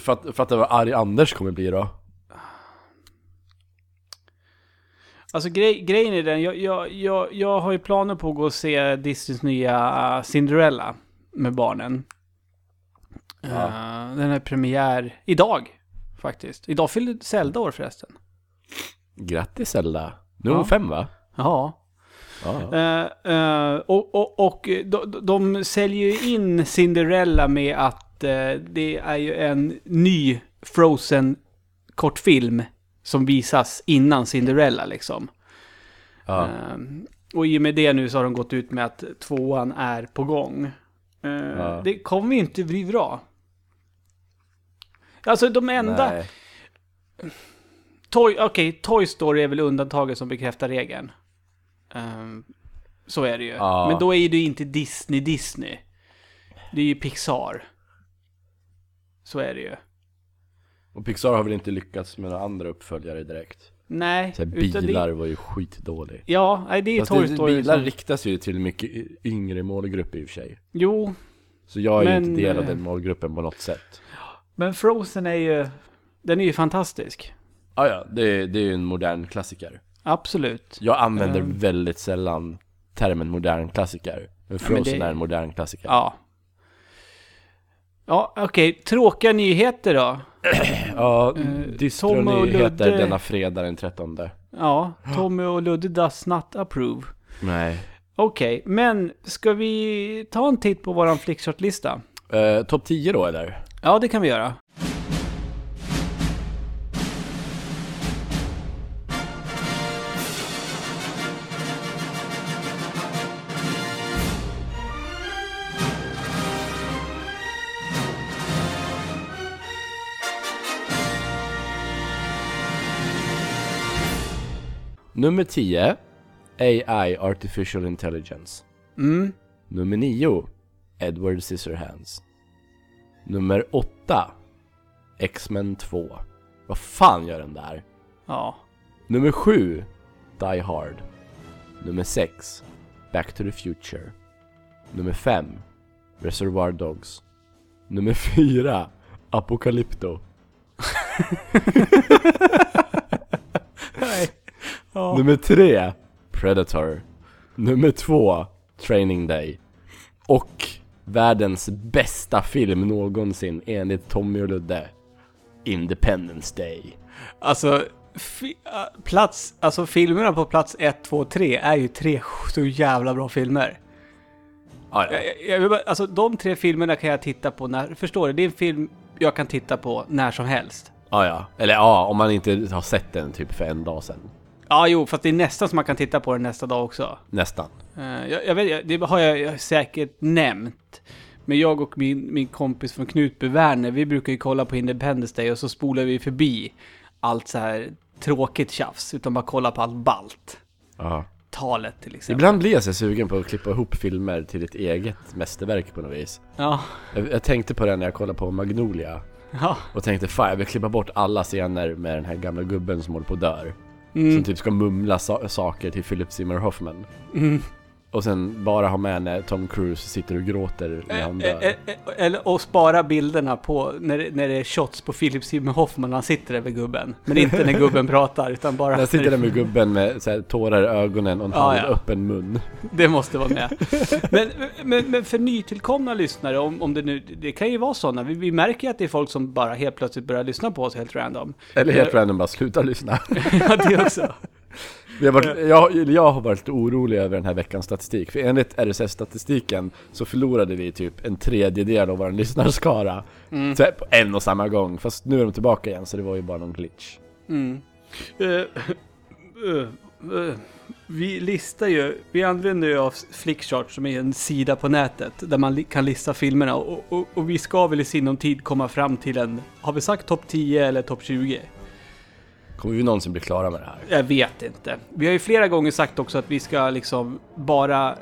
Fatt- Fattar vad arg Anders kommer bli då? Alltså grej, grejen är den, jag, jag, jag, jag har ju planer på att gå och se Disneys nya Cinderella med barnen. Ja. Uh, den är premiär idag, faktiskt. Idag fyller Zelda år förresten. Grattis Zelda. Nu är Ja. hon fem va? Ja. Ja. Eh, eh, och och, och de, de säljer ju in Cinderella med att eh, det är ju en ny Frozen kortfilm som visas innan Cinderella liksom. ja. Och i och med det nu så har de gått ut med att tvåan är på gång. Ja. Det kommer inte bli bra. Alltså de enda... Nej. Toy, okej, Toy Story är väl undantaget som bekräftar regeln. Ehm, så är det ju. Ja. Men då är det ju inte Disney Disney. Det är ju Pixar. Så är det ju. Och Pixar har väl inte lyckats med några andra uppföljare direkt. Nej. Så här, bilar Det, var ju skitdålig. ja, nej, det är Fast Toy Story bilar som, riktas ju till mycket yngre målgrupp i och för sig. Jo, Så jag är ju Men, inte del av eh, den målgruppen på något sätt. men Frozen är ju... Den är ju fantastisk. Ah, ja, det, det är ju en modern klassiker. Absolut. Jag använder Ehm. väldigt sällan termen modern klassiker. Men Frozen det- är en modern klassiker. Ja. Ja, okej. Tråkiga nyheter då. Ja, Eh, dystra Tom och nyheter Ludde- denna fredag den 13. Ja, Tommy och Ludde does not approve. Nej. Okej, men ska vi ta en titt på våran flickshot-lista? Eh, Topp 10 då eller? Ja, det kan vi göra. Nummer 10. AI, Artificial Intelligence. Mm. Nummer 9. Edward Scissorhands. Nummer 8. X-Men 2. Vad fan gör den där? Ja. Nummer 7. Die Hard. Nummer 6. Back to the Future. Nummer 5. Reservoir Dogs. Nummer 4. Apocalypto. Ja. Nummer 3. Predator. Nummer 2. Training Day. Och världens bästa film någonsin enligt Tommy och Ludde. Independence Day. Alltså, äh, plats, alltså filmerna på plats 1, 2, 3 är ju tre så jävla bra filmer. Ah, ja. Jag, jag, alltså de tre filmerna kan jag titta på när, förstår du? Det är en film jag kan titta på när som helst. Ah, ja. Eller ja, om man inte har sett den typ för en dag sedan. Ja, jo, fast det är nästan som man kan titta på den nästa dag också. Nästan. Eh, jag, jag vet, det har jag, jag säkert nämnt. Men jag och min, min kompis från Knutby, Werner, vi brukar ju kolla på Independence Day och så spolar vi förbi allt så här tråkigt tjafs, utan bara kolla på allt balt. Ja. Talet till exempel. Ibland blir jag så sugen på att klippa ihop filmer till ett eget mästerverk på något vis. Ja, Jag, jag tänkte på det när jag kollade på Magnolia. ja. Och tänkte fan jag vill klippa bort alla scener med den här gamla gubben som håller på att dör. Som Mm, typ ska mumla sa- saker till Philip Seymour Hoffman. mm. Och sen bara ha med när Tom Cruise sitter och gråter när han Eh, dör. eh, eh, Eller och spara bilderna på när, när det är shots på Philip Seymour Hoffman när han sitter där med gubben. Men inte när gubben pratar, utan bara... Där sitter där med gubben med så här, tårar i ögonen och en Ja, ja. halvöppen mun. Det måste vara med. Men, men, men för nytillkomna lyssnare, om, om det nu, det kan ju vara sådana. Vi, vi märker ju att det är folk som bara helt plötsligt börjar lyssna på oss helt random. Eller helt random bara sluta lyssna. ja, det också. Vi har varit, jag, jag har varit lite orolig över den här veckans statistik. För enligt RSS-statistiken så förlorade vi typ en tredjedel av vår lyssnarskara. Mm. På en och samma gång. Fast nu är de tillbaka igen så det var ju bara någon glitch. Mm. Eh, eh, eh, Vi listar ju, vi använder ju av Flickchart som är en sida på nätet där man li- kan lista filmerna och, och, och vi ska väl i sinom tid komma fram till en, har vi sagt topp 10 eller topp 20? Kommer vi någonsin bli klara med det här? Jag vet inte. Vi har ju flera gånger sagt också att vi ska liksom bara,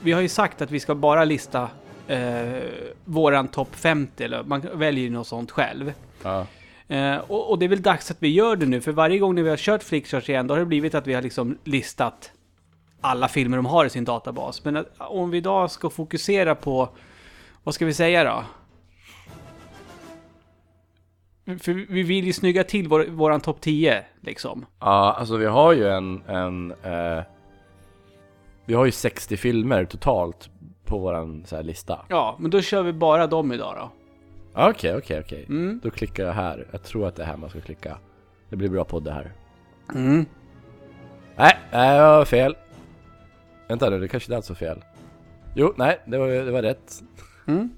vi har ju sagt att vi ska bara lista eh, våran topp 50 eller man väljer ju något sånt själv. Ja. Eh, och, och det är väl dags att vi gör det nu, för varje gång när vi har kört Flickchart igen, då har det blivit att vi har liksom listat alla filmer de har i sin databas. Men att, om vi idag ska fokusera på, vad ska vi säga då? För vi vill ju snygga till vår, våran topp 10, liksom. Ja, alltså vi har ju en, en eh, Vi har ju 60 filmer totalt på våran så här lista. Ja, men då kör vi bara dem idag då. Okej, okej, okej. Mm. Då klickar jag här. Jag tror att det är här man ska klicka. Det blir bra podd det här. Mm. Nej, nej, det var fel. Vänta nu, det kanske är alltså fel. Jo, nej, det var, det var rätt. Mm.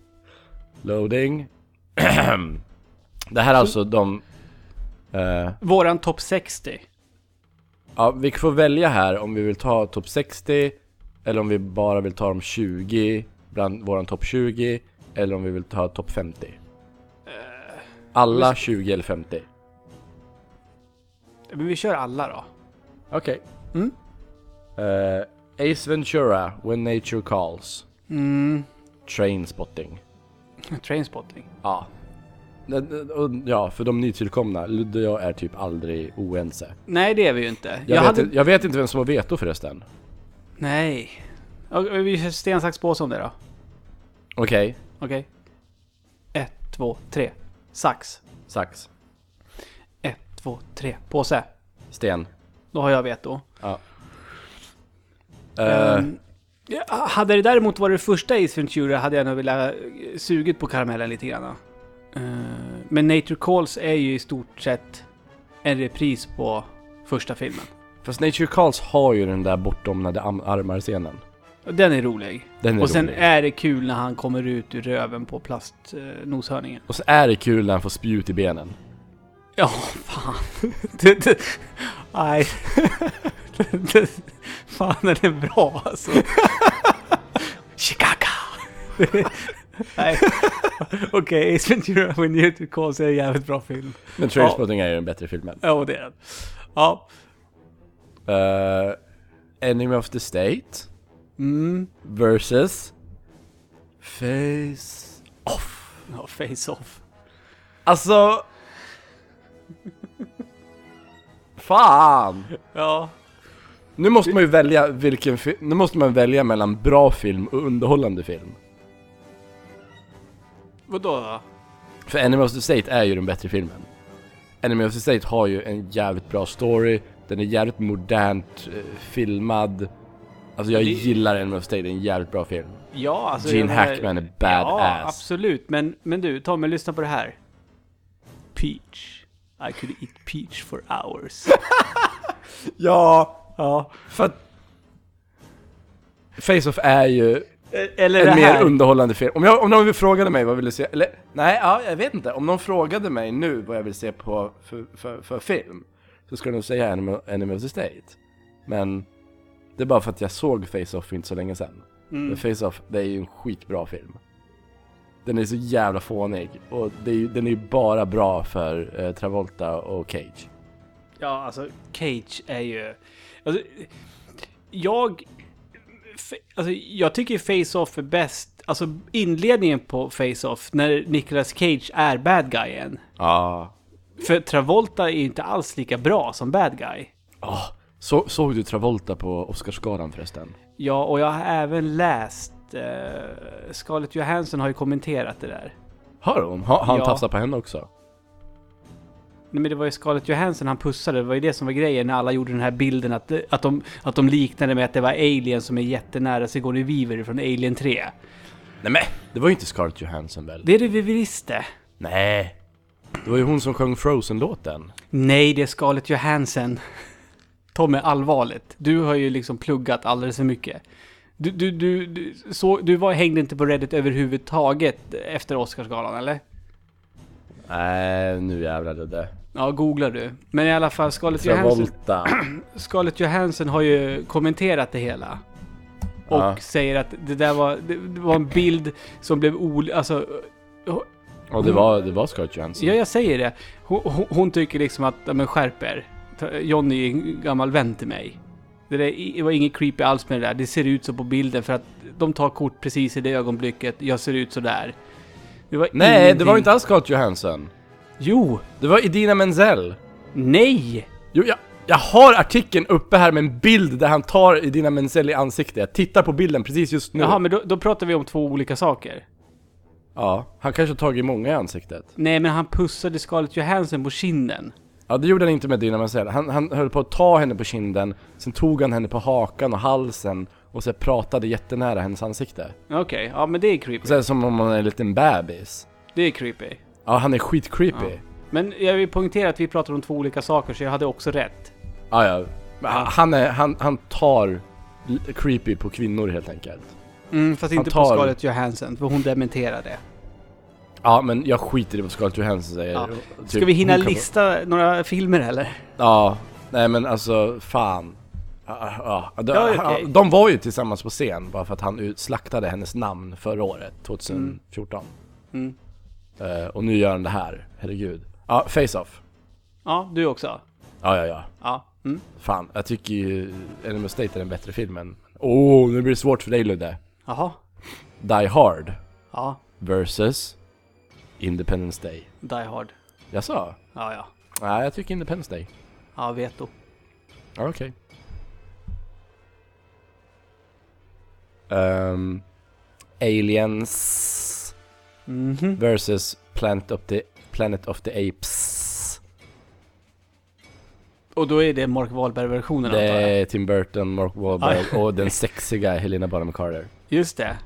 Loading. det här är alltså de... eh, Våran topp 60. ja, vi får välja här om vi vill ta topp 60 eller om vi bara vill ta de 20 bland våran topp 20 eller om vi vill ta topp 50. Alla 20 eller 50. Men vi kör alla då. Okej. Mm. Eh, Ace Ventura, When Nature Calls. Mm. Trainspotting. Trainspotting. Ja. Ja, för de nytillkomna, Ludde och jag är typ aldrig oense. Nej, det är vi ju inte. Jag, Jag vet, hade... inte- jag vet inte vem som har veto förresten. Nej. Vi kör sten, sax, påse om det då. Okej, Okej. Ett, två, tre. Sax. sax, Ett, två, tre. Påse. sten. Då har jag veto. Ja. Ehm, ja, hade det däremot varit det första Ace Ventura hade jag nog velat sugit på karamellen lite grann. Ehm, men Nature Calls är ju i stort sett en repris på första filmen. Fast Nature Calls har ju den där bortdomnade armar-scenen. Den är rolig. Den är och sen rolig. är det kul när han kommer ut ur röven på plastnoshörningen. Och så är det kul när han får spjut i benen. Ja, fan. Det, det, nej. Det, det, fan, den är bra alltså. Chicago. Nej. Okej, Ace Ventura When You To Calls är en jävligt bra film. Men Trainspotting är ju den bättre filmen. Ja, det är den. Ja. Uh, Enemy of the State Mm. versus Face Off. Ja, Face Off. Alltså... Fan! Ja. Nu måste man ju välja vilken Nu måste man välja mellan bra film och underhållande film. Vadå då? För Enemy of the State är ju den bättre filmen. Enemy of the State har ju en jävligt bra story, den är jävligt modernt eh, filmad. Alltså jag Det- gillar Enemy of the State, det är en jävligt bra film. Ja, alltså... Gene jag menar- Hackman är Ja, badass. absolut. Men, men du, Tommy, lyssna på det här. Peach. I could eat peach for hours. Ja, ja. för att Face-Off är ju Eller en mer underhållande film. Om, jag, om någon frågade mig vad jag ville se, eller nej, ja, jag vet inte. Om någon frågade mig nu vad jag vill se på för, för, för film, så skulle jag nog säga Enemy, Enemy of the State. Men det är bara för att jag såg Face-Off för inte så länge sedan. Mm. Men Face-Off, det är ju en skitbra film. Den är så jävla fånig, och är, ju- den är ju bara bra för eh, Travolta och Cage. Ja, alltså Cage är ju... Alltså, jag... Alltså, jag tycker Face-Off är bäst. Alltså inledningen på Face-Off, när Nicolas Cage är bad guyen. Ja. För Travolta är ju inte alls lika bra som bad guy. Ah, så, såg du Travolta på Oscarsgalan förresten? Ja, och jag har även läst... Eh, Scarlett Johansson har ju kommenterat det där. Har hon? Har, han Ja. tafsat på henne också? Nej, men det var ju Scarlett Johansson han pussade. Det var ju det som var grejen när alla gjorde den här bilden att, att, de, att de liknade med att det var Alien som är jättenära Sigourney Weaver från Alien 3. Nej men, det var ju inte Scarlett Johansson väl? Det är det vi visste. Nej. Det var ju hon som sjöng Frozen-låten. Nej, det är Scarlett Johansson. Tommy, allvarligt. Du har ju liksom pluggat alldeles för mycket. Du, du, du, du, så, du var, hängde inte på Reddit överhuvudtaget efter Oscarsgalan, eller? Nej, nu jävlar Ludde. Ja, googlar du. Men i alla fall, Scarlett Johansson. Scarlett Johansson har ju kommenterat det hela. Och Ja. säger att det där var, det, det var en bild som blev ol... Alltså, Och det var, det var Scarlett Johansson. ja, jag säger det. Hon, hon, hon tycker liksom att, ja men skärp er. Johnny är en gammal vän till mig. Det, där, det var inget creepy alls med det där. Det ser ut så på bilden för att de tar kort precis i det ögonblicket. Jag ser ut så där. Det Nej, det ingenting- var inte alls Scarlett Johansson. Jo! Det var Idina Menzel. Nej! Jo, jag, jag har artikeln uppe här med en bild där han tar Idina Menzel i ansiktet. Jag tittar på bilden precis just nu. Jaha, men då, då pratar vi om två olika saker. Ja, han kanske har tagit många i ansiktet. Nej, men han pussade Scarlett Johansson på kinden. Ja, det gjorde han inte med Idina Menzel. Han, han höll på att ta henne på kinden, sen tog han henne på hakan och halsen och så pratade jättenära hennes ansikte. Okej, ja men det är creepy. Så här som om man är en liten bebis. Det är creepy. Ja, han är skitcreepy. Ja. Men jag vill poängtera att vi pratar om två olika saker, så jag hade också rätt. Ja, ja. Han- är, han, han tar creepy på kvinnor helt enkelt. Mm, fast Han inte på tar- Scarlett Johansson, för hon dementerade. Ja, men jag skiter i vad Scarlett Johansson säger. Ja. Typ, Ska vi hinna lista några filmer eller? Ja, nej men alltså fan. Ja, de, Ja, okej. de var ju tillsammans på scen bara för att han slaktade hennes namn förra året, 2014. Mm. Eh, och nu gör han det här, herregud. Ja, Face-Off. Ja, du också. Ja, ja, ja. Ja. Mm. Fan, jag tycker ju Enemy State är den bättre filmen. Åh, oh, nu blir det svårt för dig Ludde. Jaha. Die Hard Ja. versus Independence Day. Die Hard. Jag sa? Ja, ja. Nej, jag tycker Independence Day. Ja, veto. Ja, Okej. Ehm, Aliens Mhm. versus Planet of the, Planet of the Apes. Och då är det Mark Wahlberg-versionen Det jag. är Tim Burton, Mark Wahlberg och den sexiga Helena Bonham Carter. Just det.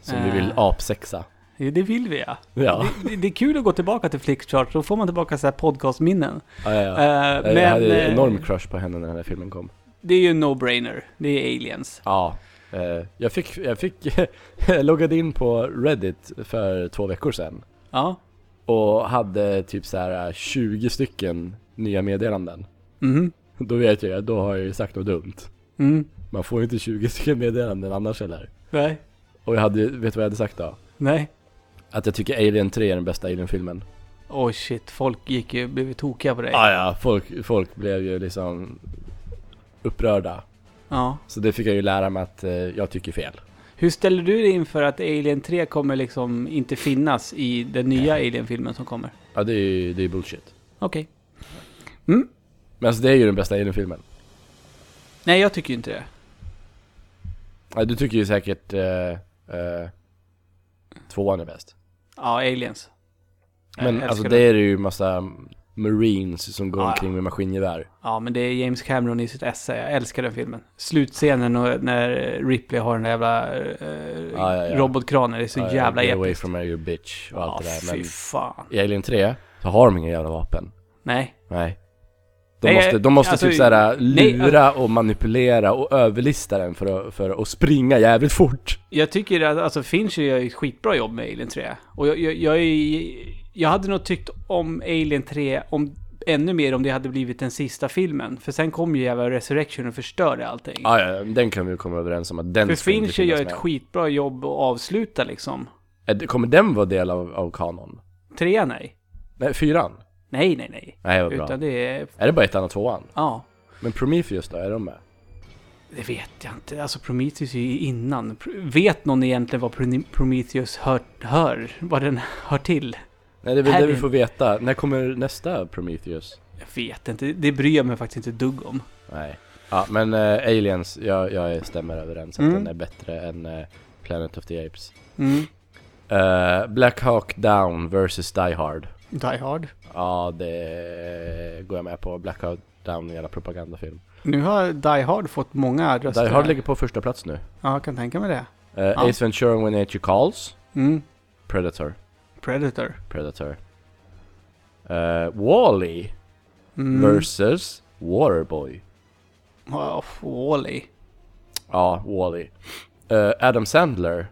Som vi vill Eh. apsexa. Ja, Det vill vi ja. Ja. Det, det, är kul att gå tillbaka till Flickchart, då får man tillbaka så här podcastminnen. ja, ja, ja. Eh, jag men hade eh, enorm crush på henne när den här filmen kom. det är ju en no-brainer. Det är aliens. Ja. Eh, jag fick, jag fick, loggade in på Reddit för två veckor sedan. Ja. Och hade typ så här 20 stycken nya meddelanden. Mhm. Då vet jag, då har jag ju sagt något dumt. Mm. Man får ju inte 20 stycken meddelanden annars eller? Nej. Och jag hade, vet du vad jag hade sagt då? Nej. Att jag tycker Alien 3 är den bästa Alien-filmen. Oj shit, folk gick ju, blev ju tokiga på dig. Ah, ja, folk, folk blev ju liksom upprörda. Ja. Så det fick jag ju lära mig att eh, jag tycker fel. Hur ställer du dig inför att Alien 3 kommer liksom inte finnas i den nya Alien-filmen som kommer? Ja, det är ju det är bullshit. Okej. Men alltså det är ju den bästa Alien-filmen. Nej, jag tycker ju inte det. Ja, du tycker ju säkert eh, eh, tvåan är bäst. Ja, Aliens. Jag Men älskar alltså den. det är ju massa marines som går Ja, omkring med maskingevär. Ja, men det är James Cameron i sitt esse. Jag älskar den filmen. Slutscenen och när Ripley har den där jävla eh, Ja, ja, robotkranen. Det är så jävla Get away episkt. from you bitch och allt det där. fy Men fan. i Alien 3 så har de inga jävla vapen. Nej. Nej. De Nej, måste, de måste alltså, typ såhär nej, lura och manipulera och överlista den för att, för att springa jävligt fort. Jag tycker att alltså, Fincher gör ett skitbra jobb med Alien 3. Och jag, jag, jag, är, jag hade nog tyckt om Alien 3 om, ännu mer om det hade blivit den sista filmen. För sen kom ju jävla Resurrection och förstörde allting. Ja, ja, den kan vi komma överens om att den För Fincher gör ett med. skitbra jobb att avsluta liksom. Kommer den vara del av, av kanon? Trean, nej. Nej, fyran? Nej, nej, nej. Nej, vad bra. Utan det är... Är det bara ettan och tvåan? Ja. Men Prometheus då, är de med? Det vet jag inte. Alltså Prometheus är ju innan. Vet någon egentligen vad Pro- Prometheus hör, hör? Vad den hör till? Nej, det är väl det vi får veta. När kommer nästa Prometheus? Jag vet inte. Det bryr jag mig faktiskt inte ett dugg om. Nej. Ja, men eh, Aliens, jag, jag stämmer överens att Mm. den är bättre än eh, Planet of the Apes. Mm. Eh, Black Hawk Down versus Die Hard. Die Hard. Ja, det går jag med på. Black Hawk Down är en propagandafilm. Nu har Die Hard fått många röster. Die Hard ligger på första plats nu. Ja, jag kan tänka mig det. Eh, Ja. Ace Ventura When Nature Calls. Mm. Predator. Predator. Predator. Uh, Wally Mm. versus Waterboy. Oh, Wall-E. Ja, Wally. Eh, Adam Sandler.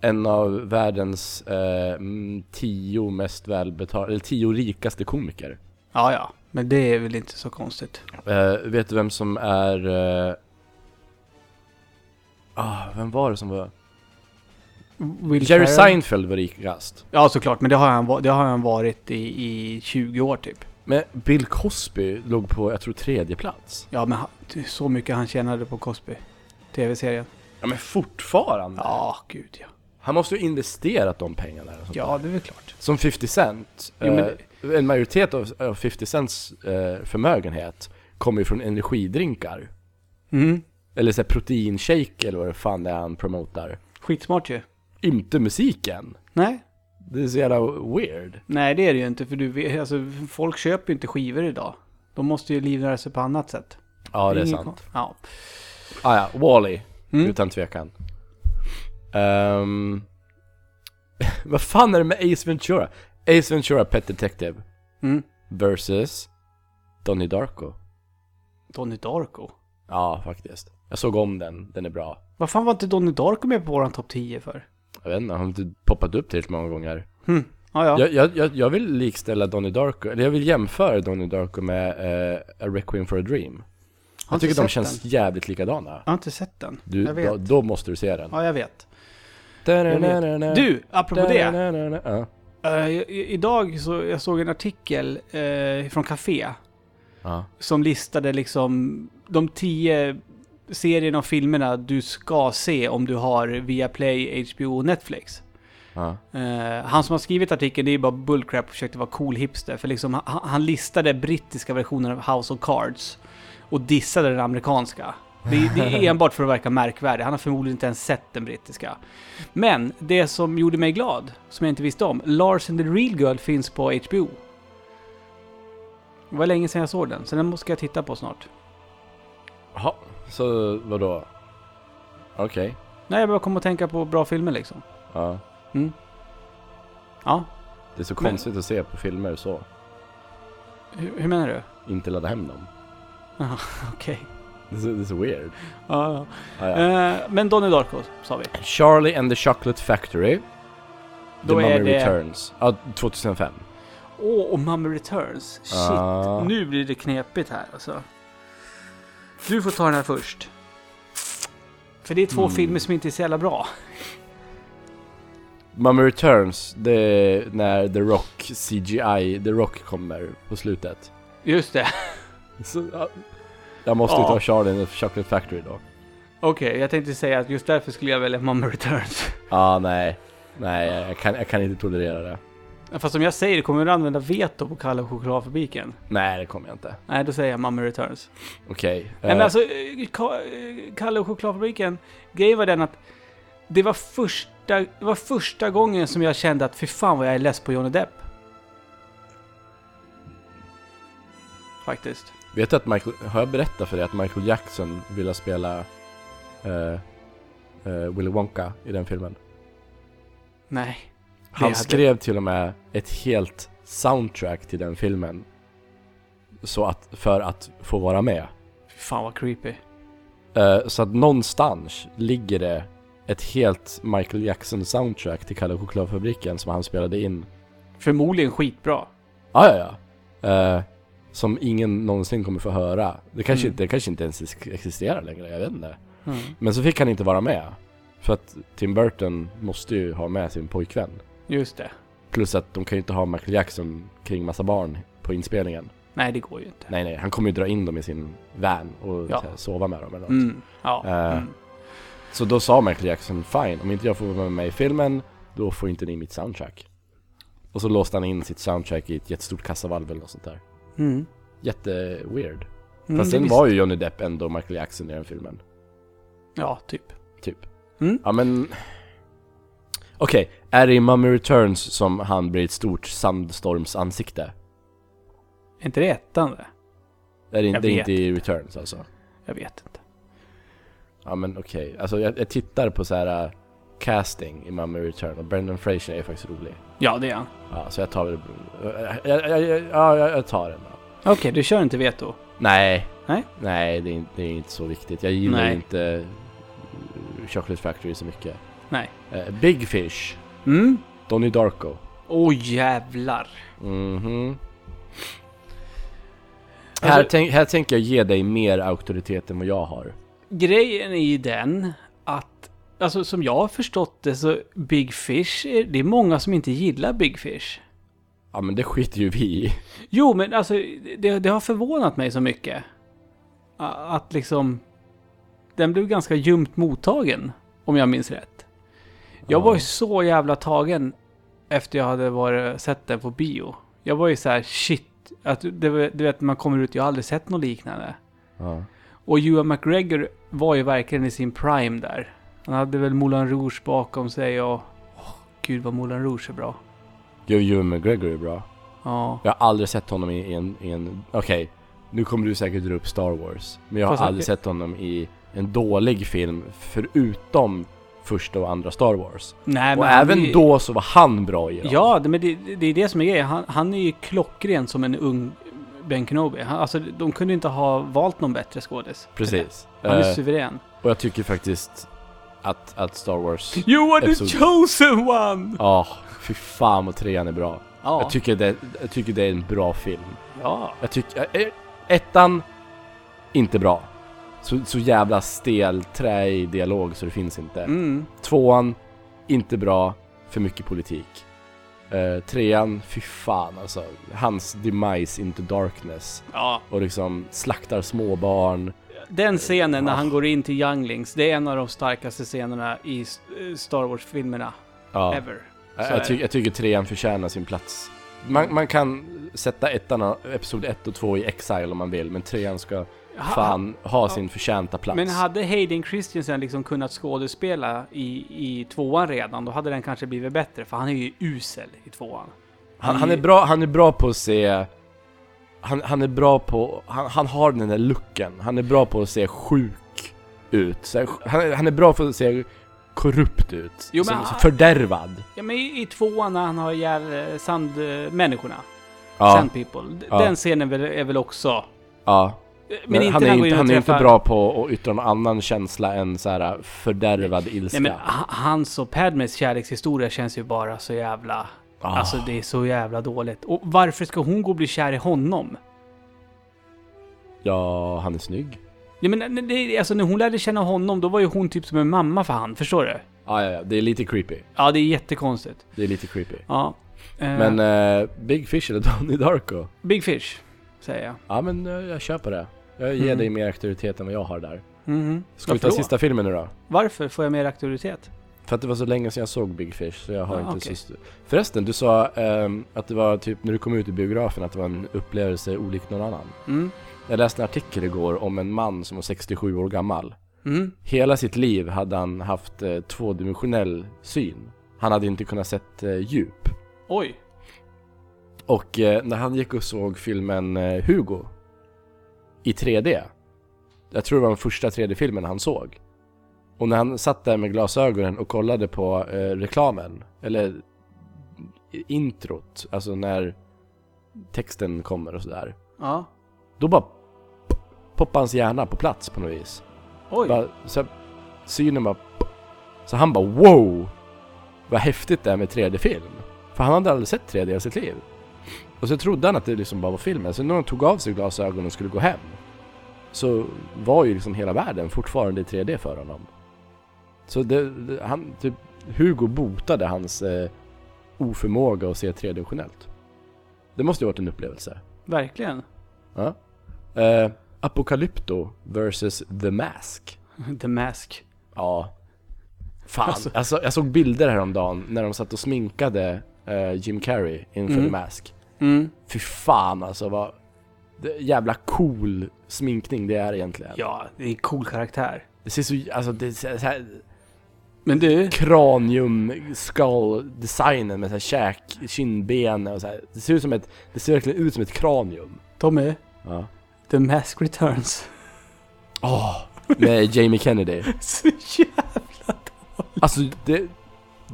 En av världens eh, mm, tio mest välbetalda, eller tio rikaste komiker. Ja, ja. Men det är väl inte så konstigt. Eh, vet du vem som är... eh, Ah, vem var det som var... Will Jerry Ferrell- Seinfeld var rikast. Ja, såklart. Men det har han, det har han varit i, i 20 år typ. Men Bill Cosby låg på, jag tror, tredje plats. Ja, men han, så mycket han tjänade på Cosby. TV-serien. Ja men fortfarande? Ja, gud ja. Han måste ju investerat de pengarna. Och sånt Ja, det är väl klart. Som 50 Cent. Jo, men eh, En majoritet av, av 50 Cents eh, förmögenhet kommer ju från energidrinkar. Mm. Eller så här proteinshake eller vad det fan det är han promotar. Skitsmart ju. Inte musiken. Nej. Det är så jävla weird. Nej, det är det ju inte. För du vet, alltså, folk köper ju inte skivor idag. De måste ju livnära sig på annat sätt. Ja, det är ingen sant. Ja. Ah, ja, Wall-E. Mm. Utan tvekan. Ehm, vad fan är det med Ace Ventura? Ace Ventura Pet Detective Mm. versus Donnie Darko. Donnie Darko. Ja, faktiskt. Jag såg om den, den är bra. Vad fan var inte Donnie Darko med på våran topp 10 för? Jag vet inte, han har inte poppat upp tillräckligt många gånger. Hm. Ja, ja. Jag, jag, jag, jag vill likställa Donnie Darko, eller jag vill jämföra Donnie Darko med eh, A Requiem for a Dream. Jag inte tycker de känns Den. jävligt likadana. Jag har inte sett den. Du, jag vet. då, då måste du se den. Ja, jag vet. Du, apropå det. Ja. I- idag så jag såg en artikel uh, från Café Ja. som listade liksom de tio serierna och filmerna du ska se om du har Viaplay, HBO och Netflix. Ja. Eh, han som har skrivit artikeln, det är bara bullcrap och försökte vara cool hipster. För liksom, han, han listade brittiska versionen av House of Cards och dissade den amerikanska. Det, det är enbart för att verka märkvärdig. Han har förmodligen inte ens sett den brittiska. Men det som gjorde mig glad, som jag inte visste om, Lars and the Real Girl finns på HBO. Det var länge sedan jag såg den, så den måste jag titta på snart. Jaha, så vadå? Okej. Nej, jag bara kom att tänka på bra filmer liksom. Ja. Ja, Det är så Men- konstigt att se på filmer så. hur, hur menar du? Inte ladda hem dem. Okej. Det är så, det är så weird. Ja, ja. Ja, ja. Eh, men Donnie Darko, sa vi. Charlie and the Chocolate Factory. The Då Mummy är det- Returns. Ja, 2005. Åh, och Mummy Returns. Shit, Ah. nu blir det knepigt här alltså. Du får ta den här först. För det är två Mm. filmer som inte är så jävla bra. Mummy Returns, det är när The Rock CGI, The Rock kommer på slutet. Just det. Så, ja, jag måste Ja. ta Charlie and the Chocolate Factory då. Okej, jag tänkte säga att just därför skulle jag välja Mummy Returns. Ja, nej. Nej, jag kan, jag kan inte tolerera det. Fast om jag säger kommer du använda veto på Kalle chokladfabriken? Nej, det kommer jag inte. Nej, då säger jag Mummy Returns. Okej. Nej men eh, alltså, Ka- Kalle och chokladfabriken, grejen var den att det var, första, det var första gången som jag kände att fy fan vad jag är less på Johnny Depp. Faktiskt. Vet du att Michael, har jag berättat för dig att Michael Jackson ville spela eh, eh, Willy Wonka i den filmen? Nej. Han skrev till och med ett helt soundtrack till den filmen. Så att, för att få vara med. Fan vad creepy. Eh, så att någonstans ligger det ett helt Michael Jackson soundtrack till Kalle chokladfabriken som han spelade in. Förmodligen skitbra. Ah, ja, ja. Eh, som ingen någonsin kommer få höra. Det kanske, Mm. inte, det kanske inte ens existerar längre, jag vet inte. Mm. Men så fick han inte vara med. För att Tim Burton måste ju ha med sin pojkvän. Just det. Plus att de kan ju inte ha Michael Jackson kring massa barn på inspelningen. Nej, det går ju inte. Nej nej, han kommer ju dra in dem i sin van och Ja. här, sova med dem eller något. Mm. Ja. Eh. Mm. Så då sa Michael Jackson, fine, om inte jag får vara med i filmen, då får inte ni mitt soundtrack. Och så låste han in sitt soundtrack i ett jättestort kassavalv eller något sånt där. Mm. Jätteweird. Mm, Fast sen var ju Johnny Depp ändå Michael Jackson i den filmen. Ja, typ. Typ. Mm. Ja men... Okej, är det i Mummy Returns som han blir ett stort sandstormsansikte? Är inte det ettan det? Är det, Jag det är inte i Returns alltså? Jag vet inte. Ja men okej, alltså jag, jag tittar på så här äh, casting i Mummy Return och Brendan Fraser är faktiskt rolig. Ja, det är han. Ja, så jag tar väl... Jag, jag, jag, ja, jag, jag tar den. Okej, du kör inte veto? Nej. Nej? Nej, det är, inte- det är inte så viktigt. Jag gillar Nej. inte uh, Chocolate Factory så mycket. Nej. Eh, Big Fish, Mm? Donnie Darko. Åh jävlar. Mhm. här, Alltså- tänk, här tänker jag ge dig mer auktoritet än vad jag har. Grejen är ju den att, alltså som jag har förstått det så Big Fish, är, det är många som inte gillar Big Fish. Ja men det skiter ju vi i. Jo, men alltså det, det har förvånat mig så mycket. Att liksom, den blev ganska ljumt mottagen, om jag minns rätt. Jag Ja. var ju så jävla tagen efter jag hade varit, sett den på bio. Jag var ju så här, shit, att det, du vet, man kommer ut, jag har aldrig sett något liknande. Ja. Och Ewan McGregor var ju verkligen i sin prime där. Han hade väl Moulin Rouge bakom sig och... Åh, gud vad Moulin Rouge är bra. Jo, Ewan McGregor är bra. Ja. Jag har aldrig sett honom i en... I en Okej, nu kommer du säkert dra upp Star Wars. Men jag har Fast- aldrig sett honom i en dålig film förutom första och andra Star Wars. Nej, och även är- då så var han bra i dem. Ja, det, men det, det är det som är grejen. Han, han är ju klockren som en ung Ben Kenobi. Han, alltså, de kunde inte ha valt någon bättre skådis. Precis. Han är Eh, suverän. och jag tycker faktiskt att, att Star Wars... You are the episod- chosen one! Ja, fy fan vad trean är bra. Ja. Jag, tycker det, jag tycker det är en bra film. ja. Jag tycker... eh, Ettan, inte bra. Så, så jävla stel, träig dialog så det finns inte. Mm. Tvåan, inte bra, för mycket politik. Eh, trean, fy fan alltså. Hans demise into darkness. Ja. Och liksom slaktar småbarn. Den scenen när Ah. han går in till Younglings, det är en av de starkaste scenerna i S- Star Wars-filmerna. Ja. Ever. Jag, Så jag, ty- jag tycker trean förtjänar sin plats. Man, man kan sätta ettan, episod 1 och 2 i Exile om man vill, men trean ska fan ha sin förtjänta plats. Men hade Hayden Christensen liksom kunnat skådespela i, i tvåan redan, då hade den kanske blivit bättre. För han är ju usel i tvåan. han, han, är bra, han är bra på att se... Han, han är bra på... Han, han har den där looken. Han är bra på att se sjuk ut. Han, är- han är bra på att se korrupt ut. Jo, men som, han- som fördärvad. Ja, men i, i tvåan när han har ihjäl eh, sandmänniskorna, Ja, Sand People. Ja. Den scenen väl, är väl också... ja. Men, han är, inte, han är inte bra på att yttra någon annan känsla än så här fördärvad ilska. Nej men ha- hans och Padmes kärlekshistoria känns ju bara så jävla... Ah. Alltså det är så jävla dåligt. Och varför ska hon gå och bli kär i honom? Ja, han är snygg. Ja, men det, alltså när hon lärde känna honom, då var ju hon typ som en mamma för han, förstår du? Ja, ja, ja, det är lite creepy. Ja, det är jättekonstigt. Det är lite creepy. Ja. Eh, Men eh, Big Fish eller Donnie Darko? Big Fish, säger jag. Ja men eh, jag köper det. Jag ger Mm. dig mer auktoritet än vad jag har där. Mhm. Ska vi ta Varför då? sista filmen nu då? Varför får jag mer auktoritet? För att det var så länge sedan jag såg Big Fish så jag har Ja, inte okej. sist... Förresten, du sa ehm, att det var typ när du kom ut i biografen att det var en upplevelse olik någon annan. Mm. Jag läste en artikel igår om en man som var 67 år gammal. Mm. Hela sitt liv hade han haft eh, tvådimensionell syn. Han hade inte kunnat sett eh, djup. Oj. Och eh, när han gick och såg filmen eh, Hugo i 3D. Jag tror det var den första 3D-filmen han såg. Och när han satt där med glasögonen och kollade på eh, reklamen, eller introt, alltså när texten kommer och sådär. Ja. Då bara poppade hans hjärna på plats på något vis. Oj. Bara, så synen bara... Så han bara wow! Vad häftigt det är med 3D-film. För han hade aldrig sett 3D i sitt liv. Och så trodde han att det liksom bara var filmen. Så när han tog av sig glasögonen och skulle gå hem. Så var ju liksom hela världen fortfarande i 3D för honom. Så det, det, han, typ, Hugo botade hans eh, oförmåga att se tredimensionellt. Det måste ju varit en upplevelse. Verkligen. Ja. Eh, Apocalypto versus The Mask. The Mask. Ja. Fan, Alltså. alltså. jag såg bilder häromdagen när de satt och sminkade eh, Jim Carrey inför Mm. The Mask. Mm. Fy fan alltså vad jävla cool sminkning det är egentligen. Ja, det är en cool karaktär. Det ser så, alltså det är så här Men du, kranium, skull designen med så här käk, kindben och så här. Det ser ut som ett, det ser verkligen ut som ett kranium. Tommy. Ja. The Mask Returns. Åh, med Jamie Kennedy. Så jävla... Alltså det,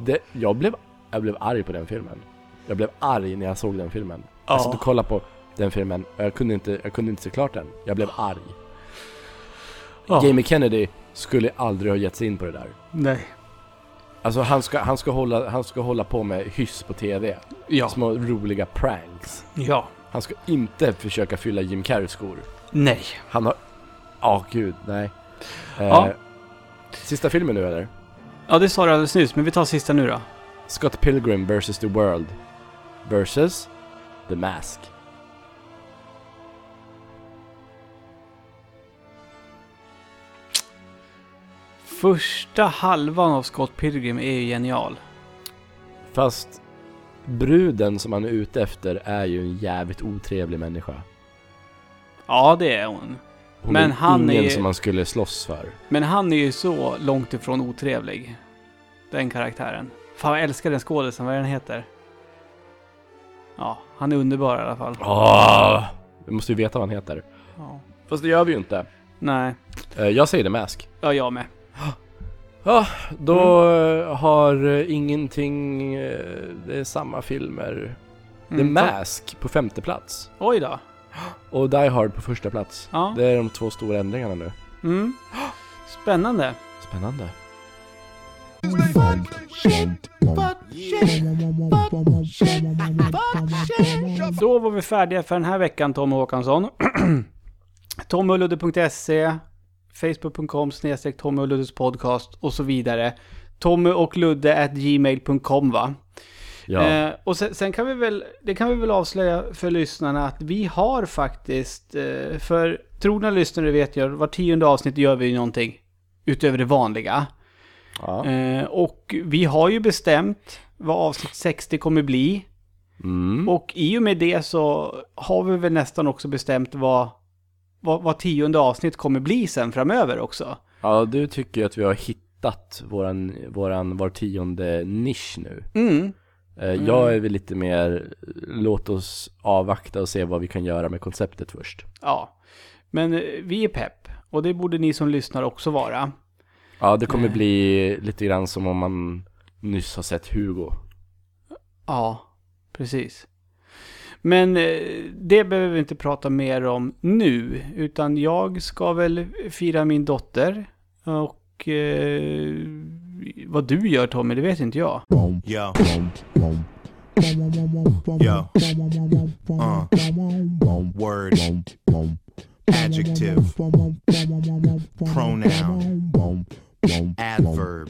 det, jag blev, jag blev arg på den filmen. Jag blev arg när jag såg den filmen. Jag satt och kollade på den filmen och jag kunde inte, jag kunde inte se klart den. Jag blev arg. Ja. Jamie Kennedy skulle aldrig ha gett sig in på det där. Nej. Alltså han ska, han ska, hålla, han ska hålla på med hyss på TV. Ja. Små roliga pranks. Ja. Han ska inte försöka fylla Jim Carreys skor. Nej. Han har... Ja, gud, nej. Eh, Ja. Sista filmen nu eller? Ja, det sa du alldeles nyss, men vi tar sista nu då. Scott Pilgrim vs. The World versus The Mask. Första halvan av Scott Pilgrim är ju genial. Fast bruden som han är ute efter är ju en jävligt otrevlig människa. Ja, det är hon. Hon Men är han ingen är- som man skulle slåss för. Men han är ju så långt ifrån otrevlig. Den karaktären. Fan, jag älskar den skådisen. Vad är den heter? Ja, han är underbar i alla fall. Vi måste ju veta vad han heter. Ja. Fast det gör vi ju inte. Nej, Eh, Jag säger The Mask. ja, jag med. Ja, då Mm. eh, har eh, ingenting... eh, Det är samma filmer. The Mm, Mask på femte plats. Oj då. Och Die Hard på första plats. Ja. Det är de två stora ändringarna nu. Mm. Spännande. Spännande. Då var vi färdiga för den här veckan, Tom Håkansson. Tommyludde.se Facebook.com snedstreck Tommy och Luddes podcast och så vidare. Tommy och Ludde at gmail.com va? Ja. Eh, och sen, sen kan vi väl, det kan vi väl avslöja för lyssnarna att vi har faktiskt, eh, för trogna lyssnare vet jag, var tionde avsnitt gör vi ju någonting utöver det vanliga. ja. Eh, och vi har ju bestämt vad avsnitt 60 kommer bli. Mm. Och i och med det så har vi väl nästan också bestämt vad, vad, vad tionde avsnitt kommer bli sen framöver också. Ja, du tycker att vi har hittat våran, våran var tionde nisch nu. Mm. Eh, Jag är väl lite mer, låt oss avvakta och se vad vi kan göra med konceptet först. Ja. Men eh, vi är pepp. Och det borde ni som lyssnar också vara. Ja, det kommer Nej. bli lite grann som om man nyss har sett Hugo. Ja, precis. Men eh, det behöver vi inte prata mer om nu. Utan jag ska väl fira min dotter. Och eh, vad du gör Tommy, det vet inte jag. Yo. Yo. Uh. Word. Adjective. Pronoun. Adverb.